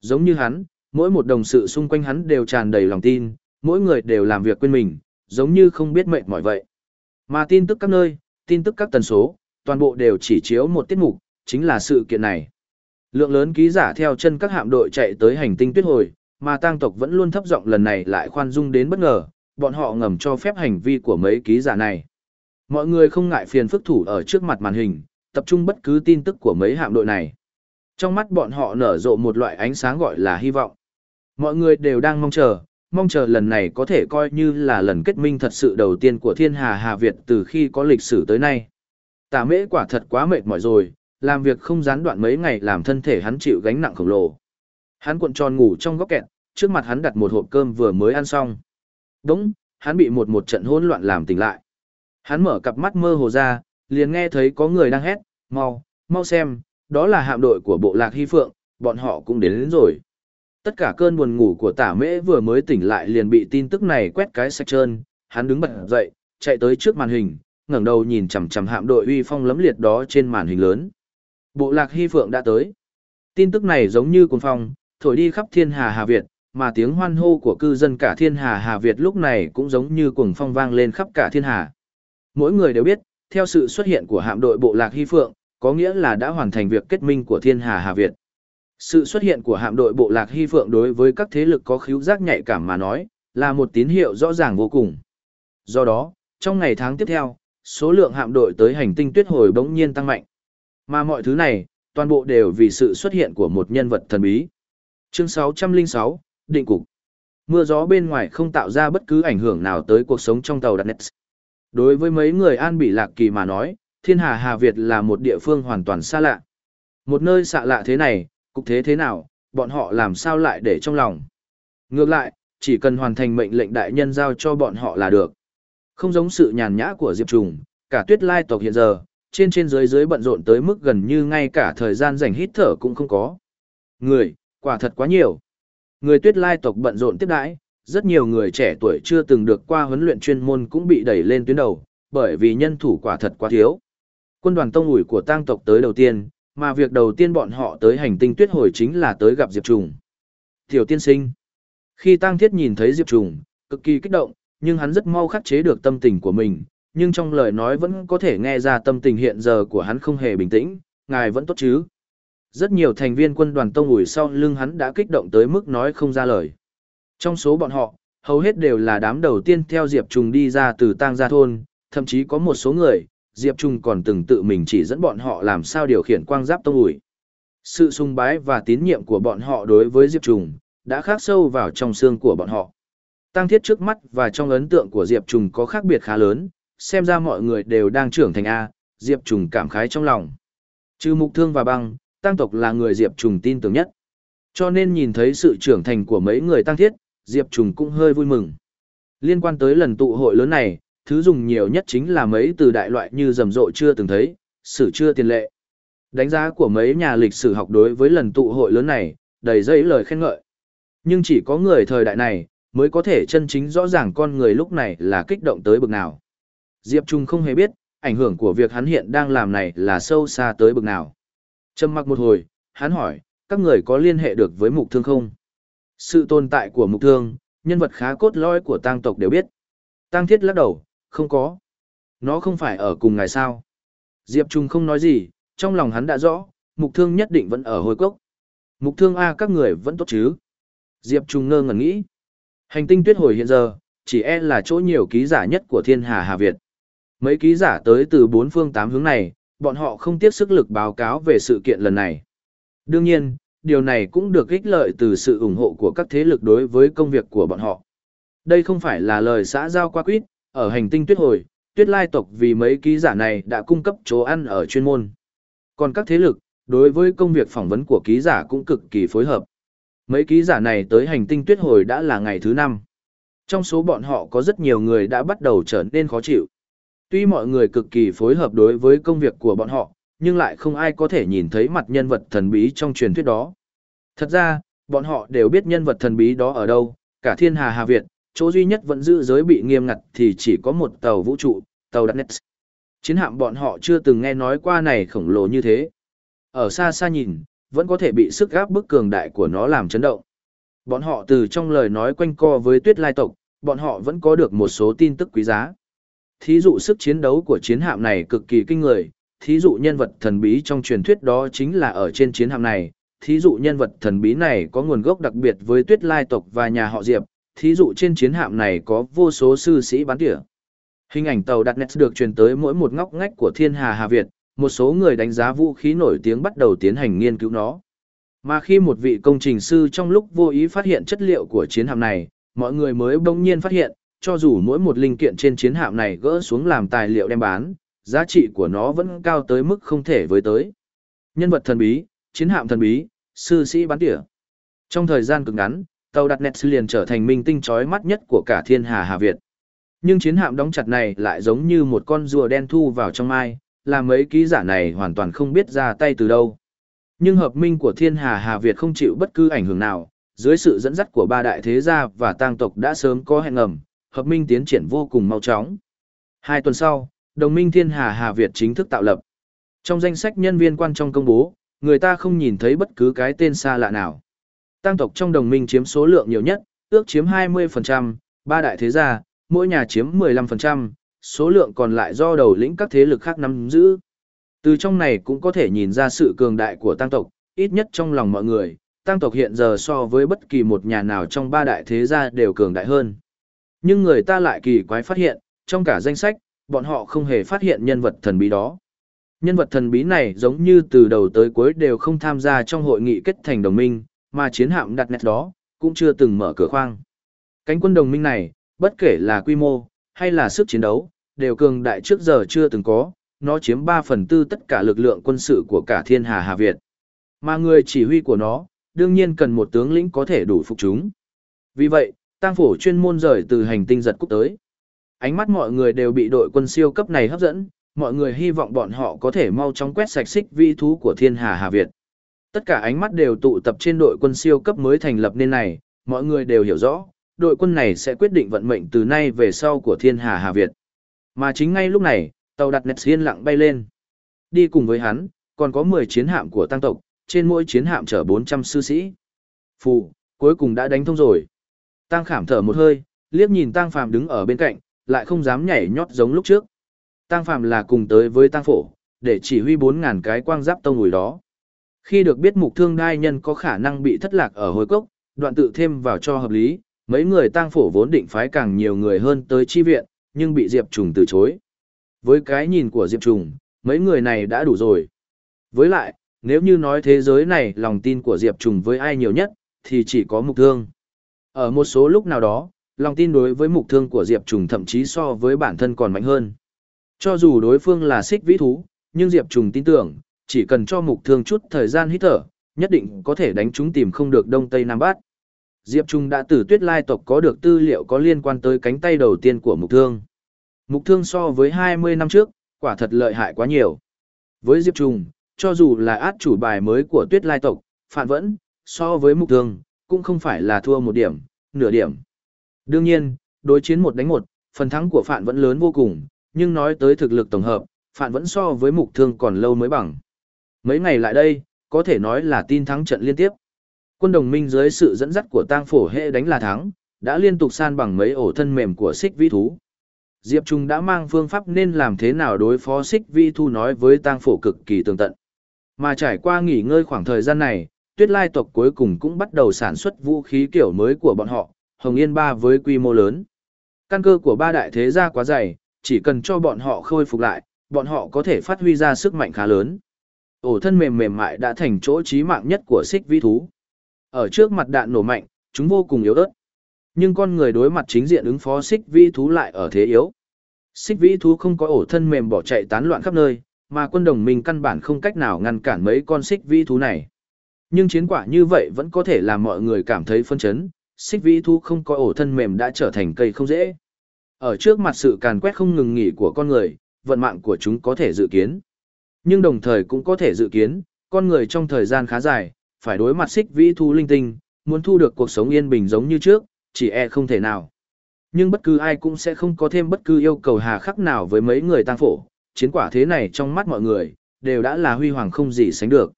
Giống như hắn, mỗi một đồng sự xung quanh hắn đều tràn đầy lòng tin, mỗi người đều làm việc quên mình, giống như không biết mệt mỏi vậy. Mà tin tức các nơi, tin tức các tần số, toàn bộ đều chỉ chiếu một tiết mục, chính là sự kiện này. Lượng lớn ký giả theo chân các hạm đội chạy tới hành tinh tuyết hồi, mà tang tộc vẫn luôn thấp giọng lần này lại khoan dung đến bất ngờ, bọn họ ngầm cho phép hành vi của mấy ký giả này. Mọi người không ngại phiền phức thủ ở trước mặt màn hình, tập trung bất cứ tin tức của mấy hạm đội này. Trong mắt bọn họ nở rộ một loại ánh sáng gọi là hy vọng. Mọi người đều đang mong chờ, mong chờ lần này có thể coi như là lần kết minh thật sự đầu tiên của thiên hà Hà Việt từ khi có lịch sử tới nay. Tả mễ quả thật quá mệt mỏi rồi, làm việc không gián đoạn mấy ngày làm thân thể hắn chịu gánh nặng khổng lồ. Hắn cuộn tròn ngủ trong góc kẹt, trước mặt hắn đặt một hộp cơm vừa mới ăn xong. Đúng, hắn bị một một trận hỗn loạn làm tỉnh lại. Hắn mở cặp mắt mơ hồ ra, liền nghe thấy có người đang hét, mau, mau xem, đó là hạm đội của bộ lạc Hy Phượng, bọn họ cũng đến, đến rồi. Tất cả cơn buồn ngủ của tả mễ vừa mới tỉnh lại liền bị tin tức này quét cái sạch trơn, hắn đứng bật dậy, chạy tới trước màn hình, ngẩng đầu nhìn chằm chằm hạm đội uy phong lấm liệt đó trên màn hình lớn. Bộ lạc Hy Phượng đã tới. Tin tức này giống như cuồng phong, thổi đi khắp thiên hà Hà Việt, mà tiếng hoan hô của cư dân cả thiên hà Hà Việt lúc này cũng giống như cuồng phong vang lên khắp cả thiên hà. Mỗi người đều biết, theo sự xuất hiện của hạm đội bộ lạc Hy Phượng, có nghĩa là đã hoàn thành việc kết minh của thiên hà Hà Việt. Sự xuất hiện của hạm đội bộ lạc Hy Phượng đối với các thế lực có khíu giác nhạy cảm mà nói, là một tín hiệu rõ ràng vô cùng. Do đó, trong ngày tháng tiếp theo, số lượng hạm đội tới hành tinh tuyết hồi bỗng nhiên tăng mạnh. Mà mọi thứ này, toàn bộ đều vì sự xuất hiện của một nhân vật thần bí. Chương 606, Định Cục Mưa gió bên ngoài không tạo ra bất cứ ảnh hưởng nào tới cuộc sống trong tàu đặt. Đối với mấy người An Bỉ Lạc Kỳ mà nói, thiên hà Hà Việt là một địa phương hoàn toàn xa lạ. Một nơi xa lạ thế này, cục thế thế nào, bọn họ làm sao lại để trong lòng. Ngược lại, chỉ cần hoàn thành mệnh lệnh đại nhân giao cho bọn họ là được. Không giống sự nhàn nhã của Diệp Trùng, cả tuyết lai tộc hiện giờ, trên trên dưới dưới bận rộn tới mức gần như ngay cả thời gian dành hít thở cũng không có. Người, quả thật quá nhiều. Người tuyết lai tộc bận rộn tiếp đãi, rất nhiều người trẻ tuổi chưa từng được qua huấn luyện chuyên môn cũng bị đẩy lên tuyến đầu, bởi vì nhân thủ quả thật quá thiếu. Quân đoàn tông ủi của tang tộc tới đầu tiên, mà việc đầu tiên bọn họ tới hành tinh tuyết hồi chính là tới gặp Diệp Trùng. Tiểu tiên sinh. Khi tang thiết nhìn thấy Diệp Trùng, cực kỳ kích động, nhưng hắn rất mau khắc chế được tâm tình của mình, nhưng trong lời nói vẫn có thể nghe ra tâm tình hiện giờ của hắn không hề bình tĩnh, ngài vẫn tốt chứ. Rất nhiều thành viên quân đoàn tông ủi sau lưng hắn đã kích động tới mức nói không ra lời. Trong số bọn họ, hầu hết đều là đám đầu tiên theo Diệp Trùng đi ra từ tang gia thôn, thậm chí có một số người, Diệp Trung còn từng tự mình chỉ dẫn bọn họ làm sao điều khiển quang giáp tông ủi. Sự sung bái và tín nhiệm của bọn họ đối với Diệp Trung đã khắc sâu vào trong xương của bọn họ. Tăng thiết trước mắt và trong ấn tượng của Diệp Trung có khác biệt khá lớn, xem ra mọi người đều đang trưởng thành A, Diệp Trung cảm khái trong lòng. Trừ mục thương và băng, tăng tộc là người Diệp Trung tin tưởng nhất. Cho nên nhìn thấy sự trưởng thành của mấy người tăng thiết, Diệp Trung cũng hơi vui mừng. Liên quan tới lần tụ hội lớn này, thứ dùng nhiều nhất chính là mấy từ đại loại như rầm rộ chưa từng thấy, sử chưa tiền lệ. Đánh giá của mấy nhà lịch sử học đối với lần tụ hội lớn này, đầy dây lời khen ngợi. Nhưng chỉ có người thời đại này, mới có thể chân chính rõ ràng con người lúc này là kích động tới bực nào. Diệp Trung không hề biết, ảnh hưởng của việc hắn hiện đang làm này là sâu xa tới bực nào. Trầm mặc một hồi, hắn hỏi, các người có liên hệ được với mục thương không? Sự tồn tại của mục thương, nhân vật khá cốt lõi của tang tộc đều biết. Tang thiết lắc đầu, không có. Nó không phải ở cùng ngài sao. Diệp Trung không nói gì, trong lòng hắn đã rõ, mục thương nhất định vẫn ở hồi cốc. Mục thương A các người vẫn tốt chứ. Diệp Trung ngơ ngẩn nghĩ. Hành tinh tuyết hồi hiện giờ, chỉ e là chỗ nhiều ký giả nhất của thiên hà Hà Việt. Mấy ký giả tới từ bốn phương tám hướng này, bọn họ không tiếc sức lực báo cáo về sự kiện lần này. Đương nhiên, điều này cũng được ích lợi từ sự ủng hộ của các thế lực đối với công việc của bọn họ. Đây không phải là lời xã giao qua quýt, ở hành tinh tuyết hồi, tuyết lai tộc vì mấy ký giả này đã cung cấp chỗ ăn ở chuyên môn. Còn các thế lực, đối với công việc phỏng vấn của ký giả cũng cực kỳ phối hợp. Mấy ký giả này tới hành tinh tuyết hồi đã là ngày thứ năm. Trong số bọn họ có rất nhiều người đã bắt đầu trở nên khó chịu. Tuy mọi người cực kỳ phối hợp đối với công việc của bọn họ, nhưng lại không ai có thể nhìn thấy mặt nhân vật thần bí trong truyền thuyết đó. Thật ra, bọn họ đều biết nhân vật thần bí đó ở đâu, cả thiên hà Hà Việt, chỗ duy nhất vẫn giữ giới bị nghiêm ngặt thì chỉ có một tàu vũ trụ, tàu Darknet. Chiến hạm bọn họ chưa từng nghe nói qua này khổng lồ như thế. Ở xa xa nhìn, vẫn có thể bị sức gáp bức cường đại của nó làm chấn động. Bọn họ từ trong lời nói quanh co với tuyết lai tộc, bọn họ vẫn có được một số tin tức quý giá. Thí dụ sức chiến đấu của chiến hạm này cực kỳ kinh người, thí dụ nhân vật thần bí trong truyền thuyết đó chính là ở trên chiến hạm này, thí dụ nhân vật thần bí này có nguồn gốc đặc biệt với tuyết lai tộc và nhà họ Diệp, thí dụ trên chiến hạm này có vô số sư sĩ bắn tỉa. Hình ảnh tàu đặt nét được truyền tới mỗi một ngóc ngách của thiên hà Hà Việt, một số người đánh giá vũ khí nổi tiếng bắt đầu tiến hành nghiên cứu nó. Mà khi một vị công trình sư trong lúc vô ý phát hiện chất liệu của chiến hạm này, mọi người mới bỗng nhiên phát hiện, cho dù mỗi một linh kiện trên chiến hạm này gỡ xuống làm tài liệu đem bán, giá trị của nó vẫn cao tới mức không thể với tới. Nhân vật thần bí, chiến hạm thần bí, sư sĩ bắn tỉa. Trong thời gian cực ngắn, tàu đặt nets liền trở thành minh tinh chói mắt nhất của cả thiên hà Hà Việt. Nhưng chiến hạm đóng chặt này lại giống như một con rùa đen thu vào trong mai, làm mấy ký giả này hoàn toàn không biết ra tay từ đâu. Nhưng hợp minh của thiên hà Hà Việt không chịu bất cứ ảnh hưởng nào, dưới sự dẫn dắt của ba đại thế gia và tang tộc đã sớm có hẹn ngầm, hợp minh tiến triển vô cùng mau chóng. Hai tuần sau, đồng minh thiên hà Hà Việt chính thức tạo lập. Trong danh sách nhân viên quan trong công bố, người ta không nhìn thấy bất cứ cái tên xa lạ nào. Tăng tộc trong đồng minh chiếm số lượng nhiều nhất, ước chiếm 20%, ba đại thế gia, mỗi nhà chiếm 15%, số lượng còn lại do đầu lĩnh các thế lực khác nắm giữ. Từ trong này cũng có thể nhìn ra sự cường đại của tăng tộc, ít nhất trong lòng mọi người, tăng tộc hiện giờ so với bất kỳ một nhà nào trong ba đại thế gia đều cường đại hơn. Nhưng người ta lại kỳ quái phát hiện, trong cả danh sách, bọn họ không hề phát hiện nhân vật thần bí đó. Nhân vật thần bí này giống như từ đầu tới cuối đều không tham gia trong hội nghị kết thành đồng minh, mà chiến hạm đặt nét đó, cũng chưa từng mở cửa khoang. Cánh quân đồng minh này, bất kể là quy mô, hay là sức chiến đấu, đều cường đại trước giờ chưa từng có, nó chiếm 3 phần tư tất cả lực lượng quân sự của cả thiên hà Hà Việt. Mà người chỉ huy của nó, đương nhiên cần một tướng lĩnh có thể đủ phục chúng. Vì vậy, tang phổ chuyên môn rời từ hành tinh giật cúc tới. Ánh mắt mọi người đều bị đội quân siêu cấp này hấp dẫn, mọi người hy vọng bọn họ có thể mau chóng quét sạch xích vi thú của thiên hà Hà Việt. Tất cả ánh mắt đều tụ tập trên đội quân siêu cấp mới thành lập nên này, mọi người đều hiểu rõ, đội quân này sẽ quyết định vận mệnh từ nay về sau của thiên hà Hà Việt. Mà chính ngay lúc này, tàu đặt nets xiên lặng bay lên. Đi cùng với hắn, còn có 10 chiến hạm của tăng tộc, trên mỗi chiến hạm chở 400 sư sĩ. Phù, cuối cùng đã đánh thông rồi. Tăng khảm thở một hơi, liếc nhìn Tăng Phàm đứng ở bên cạnh, lại không dám nhảy nhót giống lúc trước. Tăng Phàm là cùng tới với Tăng Phổ, để chỉ huy 4.000 cái quang giáp tông ủi đó. Khi được biết mục thương đai nhân có khả năng bị thất lạc ở hồi cốc, đoạn tự thêm vào cho hợp lý, mấy người tang Phổ vốn định phái càng nhiều người hơn tới chi viện, nhưng bị Diệp Trùng từ chối. Với cái nhìn của Diệp Trùng, mấy người này đã đủ rồi. Với lại, nếu như nói thế giới này lòng tin của Diệp Trùng với ai nhiều nhất, thì chỉ có mục thương. Ở một số lúc nào đó, lòng tin đối với mục thương của Diệp Trùng thậm chí so với bản thân còn mạnh hơn. Cho dù đối phương là xích vĩ thú, nhưng Diệp Trùng tin tưởng, chỉ cần cho mục thương chút thời gian hít thở, nhất định có thể đánh chúng tìm không được Đông Tây Nam Bắc. Diệp Trung đã từ tuyết lai tộc có được tư liệu có liên quan tới cánh tay đầu tiên của mục thương. Mục thương so với 20 năm trước, quả thật lợi hại quá nhiều. Với Diệp Trung, cho dù là át chủ bài mới của tuyết lai tộc, phản vẫn, so với mục thương, cũng không phải là thua một điểm, nửa điểm. Đương nhiên, đối chiến một đánh một, phần thắng của phản vẫn lớn vô cùng, nhưng nói tới thực lực tổng hợp, phản vẫn so với mục thương còn lâu mới bằng. Mấy ngày lại đây, có thể nói là tin thắng trận liên tiếp. Quân đồng minh dưới sự dẫn dắt của tang phổ hệ đánh là thắng, đã liên tục san bằng mấy ổ thân mềm của xích vĩ thú. Diệp Trung đã mang phương pháp nên làm thế nào đối phó xích vĩ thú nói với tang phổ cực kỳ tường tận. Mà trải qua nghỉ ngơi khoảng thời gian này, tuyết lai tộc cuối cùng cũng bắt đầu sản xuất vũ khí kiểu mới của bọn họ, Hồng Yên ba với quy mô lớn. Căn cơ của ba đại thế gia quá dày, chỉ cần cho bọn họ khôi phục lại, bọn họ có thể phát huy ra sức mạnh khá lớn. Ổ thân mềm mềm mại đã thành chỗ chí mạng nhất của xích vĩ thú. Ở trước mặt đạn nổ mạnh, chúng vô cùng yếu ớt. Nhưng con người đối mặt chính diện ứng phó xích vĩ thú lại ở thế yếu. Xích vĩ thú không có ổ thân mềm bỏ chạy tán loạn khắp nơi, mà quân đồng minh căn bản không cách nào ngăn cản mấy con xích vĩ thú này. Nhưng chiến quả như vậy vẫn có thể làm mọi người cảm thấy phân chấn, xích vĩ thú không có ổ thân mềm đã trở thành cây không dễ. Ở trước mặt sự càn quét không ngừng nghỉ của con người, vận mạng của chúng có thể dự kiến. Nhưng đồng thời cũng có thể dự kiến, con người trong thời gian khá dài, phải đối mặt xích vĩ thú linh tinh, muốn thu được cuộc sống yên bình giống như trước, chỉ e không thể nào. Nhưng bất cứ ai cũng sẽ không có thêm bất cứ yêu cầu hà khắc nào với mấy người tăng phổ, chiến quả thế này trong mắt mọi người, đều đã là huy hoàng không gì sánh được.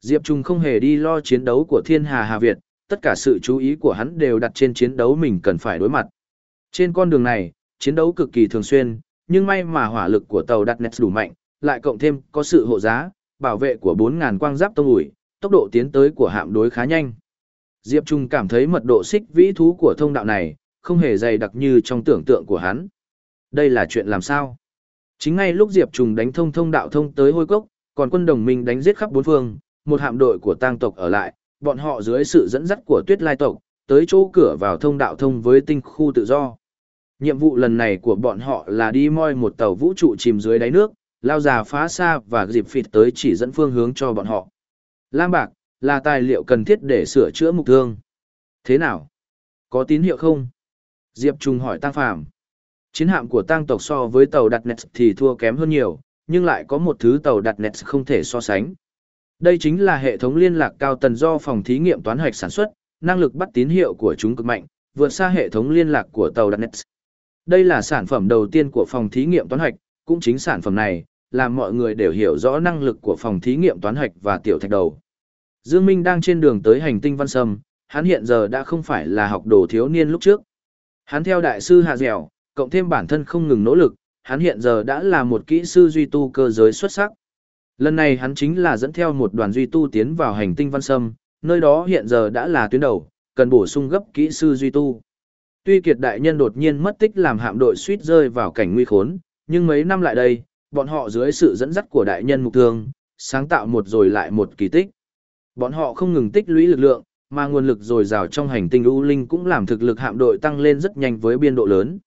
Diệp Trung không hề đi lo chiến đấu của thiên hà Hà Việt, tất cả sự chú ý của hắn đều đặt trên chiến đấu mình cần phải đối mặt. Trên con đường này, chiến đấu cực kỳ thường xuyên, nhưng may mà hỏa lực của tàu đặt nets đủ mạnh, lại cộng thêm có sự hộ giá, bảo vệ của 4.000 quang giáp tông ủi, tốc độ tiến tới của hạm đối khá nhanh. Diệp Trung cảm thấy mật độ xích vĩ thú của thông đạo này, không hề dày đặc như trong tưởng tượng của hắn. Đây là chuyện làm sao? Chính ngay lúc Diệp Trung đánh thông thông đạo thông tới hôi cốc, còn quân đồng minh đánh giết khắp bốn phương, một hạm đội của tang tộc ở lại, bọn họ dưới sự dẫn dắt của tuyết lai tộc, tới chỗ cửa vào thông đạo thông với tinh khu tự do. Nhiệm vụ lần này của bọn họ là đi moi một tàu vũ trụ chìm dưới đáy nước, lao già phá xa và dịp phịt tới chỉ dẫn phương hướng cho bọn họ. Lam bạc, là tài liệu cần thiết để sửa chữa mục thương. Thế nào? Có tín hiệu không? Diệp Trung hỏi Tăng Phàm. Chiến hạm của Tăng tộc so với tàu đặt nets thì thua kém hơn nhiều, nhưng lại có một thứ tàu đặt nets không thể so sánh. Đây chính là hệ thống liên lạc cao tần do phòng thí nghiệm toán hoạch sản xuất, năng lực bắt tín hiệu của chúng cực mạnh, vượt xa hệ thống liên lạc của tàu đặt nets. Đây là sản phẩm đầu tiên của phòng thí nghiệm toán hoạch, cũng chính sản phẩm này, làm mọi người đều hiểu rõ năng lực của phòng thí nghiệm toán hạch và tiểu thạch đầu. Dương Minh đang trên đường tới hành tinh Văn Sâm, hắn hiện giờ đã không phải là học đồ thiếu niên lúc trước. Hắn theo đại sư Hạ Dẻo, cộng thêm bản thân không ngừng nỗ lực, hắn hiện giờ đã là một kỹ sư duy tu cơ giới xuất sắc. Lần này hắn chính là dẫn theo một đoàn duy tu tiến vào hành tinh văn sâm, nơi đó hiện giờ đã là tuyến đầu, cần bổ sung gấp kỹ sư duy tu. Tuy kiệt đại nhân đột nhiên mất tích làm hạm đội suýt rơi vào cảnh nguy khốn, nhưng mấy năm lại đây, bọn họ dưới sự dẫn dắt của đại nhân mục thương, sáng tạo một rồi lại một kỳ tích. Bọn họ không ngừng tích lũy lực lượng, mà nguồn lực dồi dào trong hành tinh U Linh cũng làm thực lực hạm đội tăng lên rất nhanh với biên độ lớn.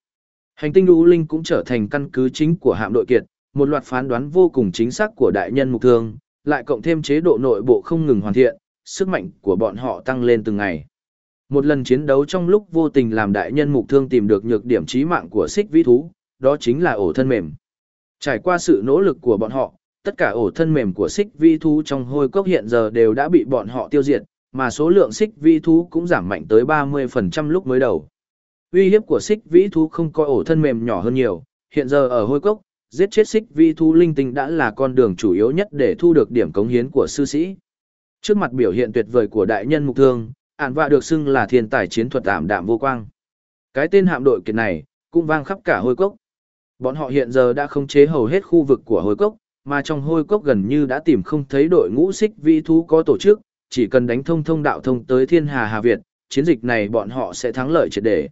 Hành tinh U Linh cũng trở thành căn cứ chính của hạm đội kiệt, một loạt phán đoán vô cùng chính xác của đại nhân mục thương, lại cộng thêm chế độ nội bộ không ngừng hoàn thiện, sức mạnh của bọn họ tăng lên từng ngày. Một lần chiến đấu trong lúc vô tình làm đại nhân mục thương tìm được nhược điểm chí mạng của xích vĩ thú, đó chính là ổ thân mềm. Trải qua sự nỗ lực của bọn họ, tất cả ổ thân mềm của xích vi thú trong hôi cốc hiện giờ đều đã bị bọn họ tiêu diệt, mà số lượng xích vi thú cũng giảm mạnh tới 30% lúc mới đầu. Uy hiếp của xích vĩ thú không coi ổ thân mềm nhỏ hơn nhiều, hiện giờ ở hôi cốc, giết chết xích vi thú linh tinh đã là con đường chủ yếu nhất để thu được điểm cống hiến của sư sĩ. Trước mặt biểu hiện tuyệt vời của đại nhân mục thương, ản vạ được xưng là thiên tài chiến thuật ảm đạm vô quang. Cái tên hạm đội kiệt này, cũng vang khắp cả hôi cốc. Bọn họ hiện giờ đã không chế hầu hết khu vực của hôi cốc, mà trong hôi cốc gần như đã tìm không thấy đội ngũ xích vi thú có tổ chức, chỉ cần đánh thông thông đạo thông tới thiên hà Hà Việt, chiến dịch này bọn họ sẽ thắng lợi triệt để.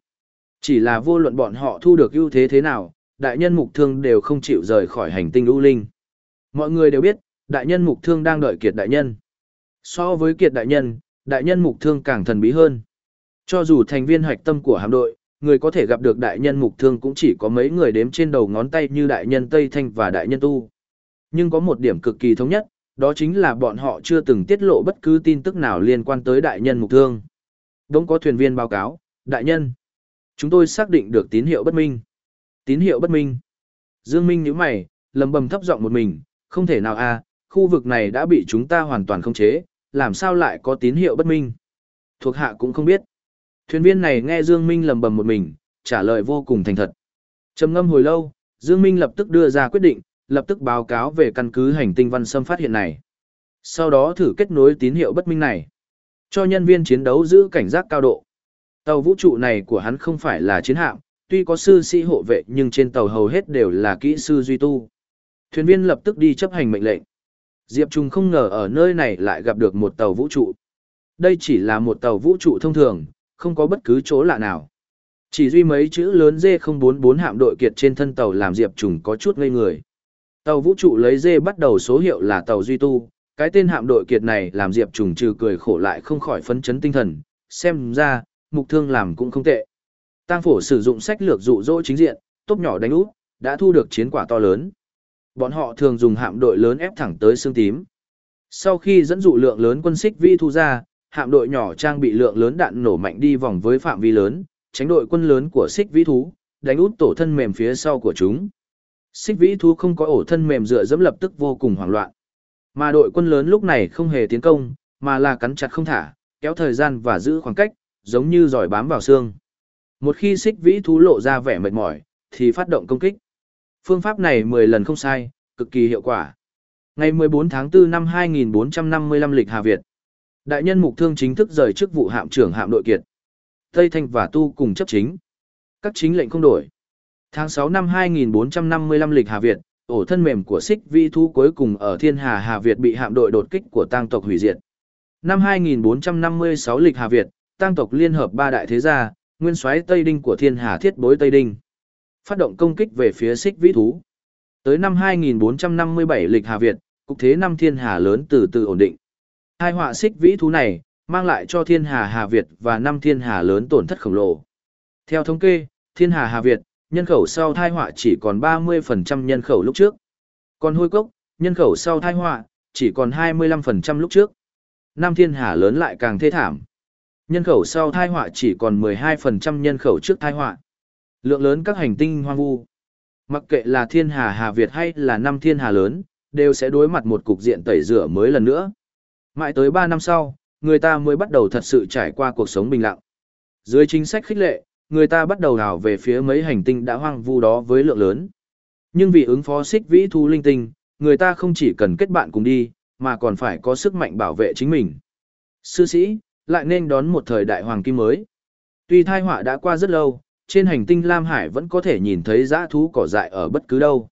Chỉ là vô luận bọn họ thu được ưu thế thế nào, đại nhân mục thương đều không chịu rời khỏi hành tinh ưu linh. Mọi người đều biết, đại nhân mục thương đang đợi kiệt đại nhân. So với kiệt đại nhân, đại nhân mục thương càng thần bí hơn. Cho dù thành viên hoạch tâm của hạm đội, người có thể gặp được đại nhân mục thương cũng chỉ có mấy người đếm trên đầu ngón tay như đại nhân Tây Thanh và đại nhân Tu. Nhưng có một điểm cực kỳ thống nhất, đó chính là bọn họ chưa từng tiết lộ bất cứ tin tức nào liên quan tới đại nhân mục thương. Đống có thuyền viên báo cáo, đại nhân. Chúng tôi xác định được tín hiệu bất minh. Tín hiệu bất minh. Dương Minh nhíu mày, lầm bầm thấp giọng một mình, không thể nào à? khu vực này đã bị chúng ta hoàn toàn khống chế, làm sao lại có tín hiệu bất minh. Thuộc hạ cũng không biết. Thuyền viên này nghe Dương Minh lầm bầm một mình, trả lời vô cùng thành thật. Trầm ngâm hồi lâu, Dương Minh lập tức đưa ra quyết định, lập tức báo cáo về căn cứ hành tinh văn xâm phát hiện này. Sau đó thử kết nối tín hiệu bất minh này. Cho nhân viên chiến đấu giữ cảnh giác cao độ. Tàu vũ trụ này của hắn không phải là chiến hạm, tuy có sư sĩ hộ vệ nhưng trên tàu hầu hết đều là kỹ sư duy tu. Thuyền viên lập tức đi chấp hành mệnh lệnh. Diệp Trung không ngờ ở nơi này lại gặp được một tàu vũ trụ. Đây chỉ là một tàu vũ trụ thông thường, không có bất cứ chỗ lạ nào. Chỉ duy mấy chữ lớn D044 hạm đội kiệt trên thân tàu làm Diệp Trùng có chút ngây người. Tàu vũ trụ lấy dê bắt đầu số hiệu là tàu duy tu, cái tên hạm đội kiệt này làm Diệp Trùng trừ cười khổ lại không khỏi phấn chấn tinh thần, xem ra, mục thương làm cũng không tệ. Tang phổ sử dụng sách lược dụ dỗ chính diện, tốt nhỏ đánh út, đã thu được chiến quả to lớn. Bọn họ thường dùng hạm đội lớn ép thẳng tới xương tím. Sau khi dẫn dụ lượng lớn quân xích vi thu ra, hạm đội nhỏ trang bị lượng lớn đạn nổ mạnh đi vòng với phạm vi lớn, tránh đội quân lớn của xích vĩ thú, đánh út tổ thân mềm phía sau của chúng. Xích vĩ thú không có ổ thân mềm dựa dẫm lập tức vô cùng hoảng loạn. Mà đội quân lớn lúc này không hề tiến công, mà là cắn chặt không thả, kéo thời gian và giữ khoảng cách, giống như giỏi bám vào xương. Một khi xích vĩ thú lộ ra vẻ mệt mỏi, thì phát động công kích. Phương pháp này 10 lần không sai, cực kỳ hiệu quả. Ngày 14 tháng 4 năm 2455 lịch Hà Việt, đại nhân mục thương chính thức rời chức vụ hạm trưởng hạm đội kiệt. Tây Thanh và Tu cùng chấp chính. Các chính lệnh không đổi. Tháng 6 năm 2455 lịch Hà Việt, ổ thân mềm của xích vi thú cuối cùng ở thiên hà Hà Việt bị hạm đội đột kích của tang tộc hủy diệt. Năm 2456 lịch Hà Việt, tang tộc liên hợp ba đại thế gia, nguyên soái Tây Đinh của thiên hà thiết bối Tây Đinh. Phát động công kích về phía xích vĩ thú. Tới năm 2457 lịch Hà Việt, cục thế năm thiên hà lớn từ từ ổn định. Hai họa xích vĩ thú này, mang lại cho thiên hà Hà Việt và năm thiên hà lớn tổn thất khổng lồ. Theo thống kê, thiên hà Hà Việt, nhân khẩu sau thai họa chỉ còn 30% nhân khẩu lúc trước. Còn hôi cốc, nhân khẩu sau thai họa, chỉ còn 25% lúc trước. Nam thiên hà lớn lại càng thê thảm. Nhân khẩu sau thai họa chỉ còn 12% nhân khẩu trước thai họa. Lượng lớn các hành tinh hoang vu. Mặc kệ là thiên hà Hà Việt hay là năm thiên hà lớn, đều sẽ đối mặt một cục diện tẩy rửa mới lần nữa. Mãi tới 3 năm sau, người ta mới bắt đầu thật sự trải qua cuộc sống bình lặng. Dưới chính sách khích lệ, người ta bắt đầu đào về phía mấy hành tinh đã hoang vu đó với lượng lớn. Nhưng vì ứng phó xích vĩ thú linh tinh, người ta không chỉ cần kết bạn cùng đi, mà còn phải có sức mạnh bảo vệ chính mình. Sư sĩ, lại nên đón một thời đại hoàng kim mới. Tuy thai họa đã qua rất lâu, trên hành tinh Lam Hải vẫn có thể nhìn thấy dã thú cỏ dại ở bất cứ đâu.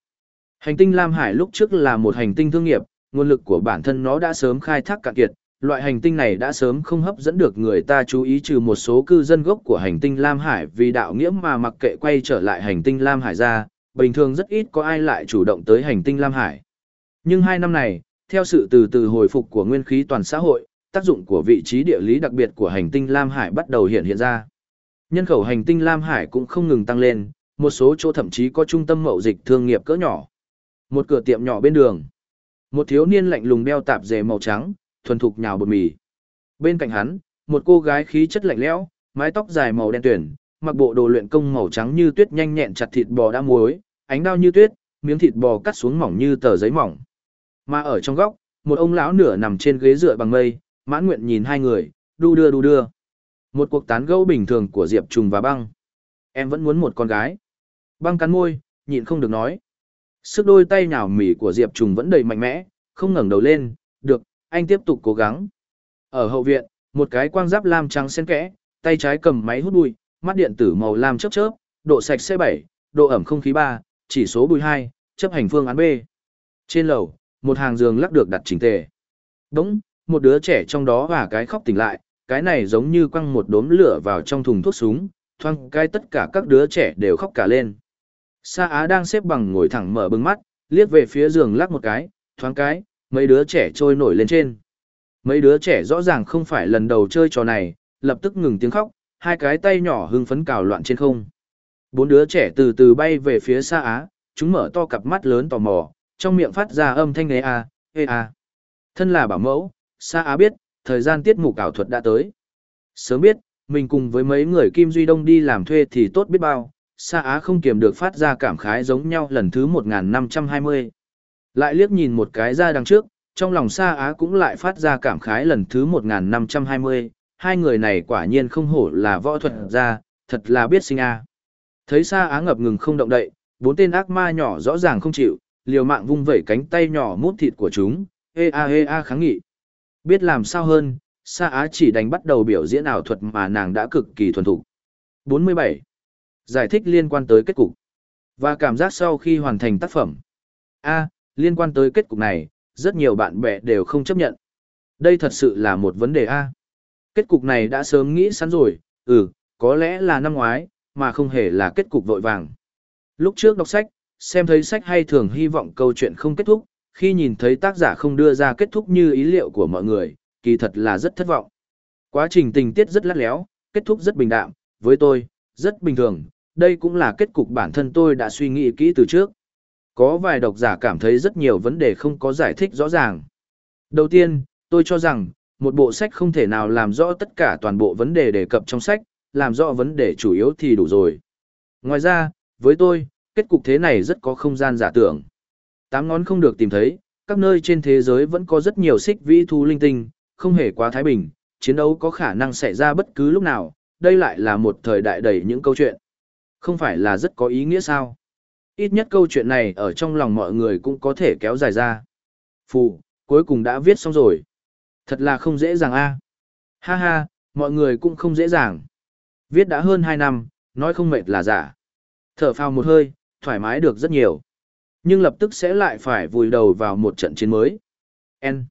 Hành tinh Lam Hải lúc trước là một hành tinh thương nghiệp, nguồn lực của bản thân nó đã sớm khai thác cạn kiệt, loại hành tinh này đã sớm không hấp dẫn được người ta chú ý trừ một số cư dân gốc của hành tinh Lam Hải vì đạo nghĩa mà mặc kệ quay trở lại hành tinh Lam Hải ra, bình thường rất ít có ai lại chủ động tới hành tinh Lam Hải. Nhưng hai năm này, theo sự từ từ hồi phục của nguyên khí toàn xã hội, tác dụng của vị trí địa lý đặc biệt của hành tinh Lam Hải bắt đầu hiện hiện ra. Nhân khẩu hành tinh Lam Hải cũng không ngừng tăng lên, một số chỗ thậm chí có trung tâm mậu dịch thương nghiệp cỡ nhỏ. Một cửa tiệm nhỏ bên đường. Một thiếu niên lạnh lùng đeo tạp dề màu trắng, thuần thục nhào bột mì. Bên cạnh hắn, một cô gái khí chất lạnh lẽo, mái tóc dài màu đen tuyển, mặc bộ đồ luyện công màu trắng như tuyết nhanh nhẹn chặt thịt bò đã muối, ánh đao như tuyết, miếng thịt bò cắt xuống mỏng như tờ giấy mỏng. Mà ở trong góc, một ông lão nửa nằm trên ghế dựa bằng mây, mãn nguyện nhìn hai người, đu đưa đu đưa. Một cuộc tán gẫu bình thường của Diệp Trùng và Băng. Em vẫn muốn một con gái. Băng cắn môi, nhịn không được nói. Sức đôi tay nhào mỉ của Diệp Trùng vẫn đầy mạnh mẽ, không ngẩng đầu lên, được, anh tiếp tục cố gắng. Ở hậu viện, một cái quang giáp lam trắng xen kẽ, tay trái cầm máy hút bụi, mắt điện tử màu lam chớp chớp, độ sạch C7, độ ẩm không khí 3, chỉ số bụi 2, chấp hành phương án B. Trên lầu, một hàng giường lắc được đặt chỉnh tề. Đúng, một đứa trẻ trong đó và cái khóc tỉnh lại, cái này giống như quăng một đốm lửa vào trong thùng thuốc súng, thoang cái tất cả các đứa trẻ đều khóc cả lên. Sa Á đang xếp bằng ngồi thẳng mở bừng mắt, liếc về phía giường lắc một cái, thoáng cái, mấy đứa trẻ trôi nổi lên trên. Mấy đứa trẻ rõ ràng không phải lần đầu chơi trò này, lập tức ngừng tiếng khóc, hai cái tay nhỏ hưng phấn cào loạn trên không. Bốn đứa trẻ từ từ bay về phía Sa Á, chúng mở to cặp mắt lớn tò mò, trong miệng phát ra âm thanh ê a, ê a. Thân là bảo mẫu, Sa Á biết, thời gian tiết mục ảo thuật đã tới. Sớm biết, mình cùng với mấy người Kim Duy Đông đi làm thuê thì tốt biết bao, Sa Á không kiềm được phát ra cảm khái giống nhau lần thứ 1520. Lại liếc nhìn một cái ra đằng trước, trong lòng Sa Á cũng lại phát ra cảm khái lần thứ 1520, hai người này quả nhiên không hổ là võ thuật ra, thật là biết sinh a. Thấy Sa Á ngập ngừng không động đậy, bốn tên ác ma nhỏ rõ ràng không chịu, liều mạng vung vẩy cánh tay nhỏ mút thịt của chúng, hê a hê a kháng nghị. Biết làm sao hơn, Sa Á chỉ đánh bắt đầu biểu diễn ảo thuật mà nàng đã cực kỳ thuần thục. 47. Giải thích liên quan tới kết cục. Và cảm giác sau khi hoàn thành tác phẩm. A, liên quan tới kết cục này, rất nhiều bạn bè đều không chấp nhận. Đây thật sự là một vấn đề A. Kết cục này đã sớm nghĩ sẵn rồi, ừ, có lẽ là năm ngoái, mà không hề là kết cục vội vàng. Lúc trước đọc sách, xem thấy sách hay thường hy vọng câu chuyện không kết thúc, khi nhìn thấy tác giả không đưa ra kết thúc như ý liệu của mọi người, kỳ thật là rất thất vọng. Quá trình tình tiết rất lắt léo, kết thúc rất bình đạm, với tôi, rất bình thường, đây cũng là kết cục bản thân tôi đã suy nghĩ kỹ từ trước. Có vài độc giả cảm thấy rất nhiều vấn đề không có giải thích rõ ràng. Đầu tiên, tôi cho rằng, một bộ sách không thể nào làm rõ tất cả toàn bộ vấn đề đề cập trong sách, làm rõ vấn đề chủ yếu thì đủ rồi. Ngoài ra, với tôi, kết cục thế này rất có không gian giả tưởng. Tám ngón không được tìm thấy, các nơi trên thế giới vẫn có rất nhiều xích vĩ thú linh tinh, không hề quá thái bình, chiến đấu có khả năng xảy ra bất cứ lúc nào, đây lại là một thời đại đầy những câu chuyện. Không phải là rất có ý nghĩa sao? Ít nhất câu chuyện này ở trong lòng mọi người cũng có thể kéo dài ra. Phù, cuối cùng đã viết xong rồi. Thật là không dễ dàng a. Ha ha, mọi người cũng không dễ dàng. Viết đã hơn 2 năm, nói không mệt là giả. Thở phào một hơi, thoải mái được rất nhiều. Nhưng lập tức sẽ lại phải vùi đầu vào một trận chiến mới. N.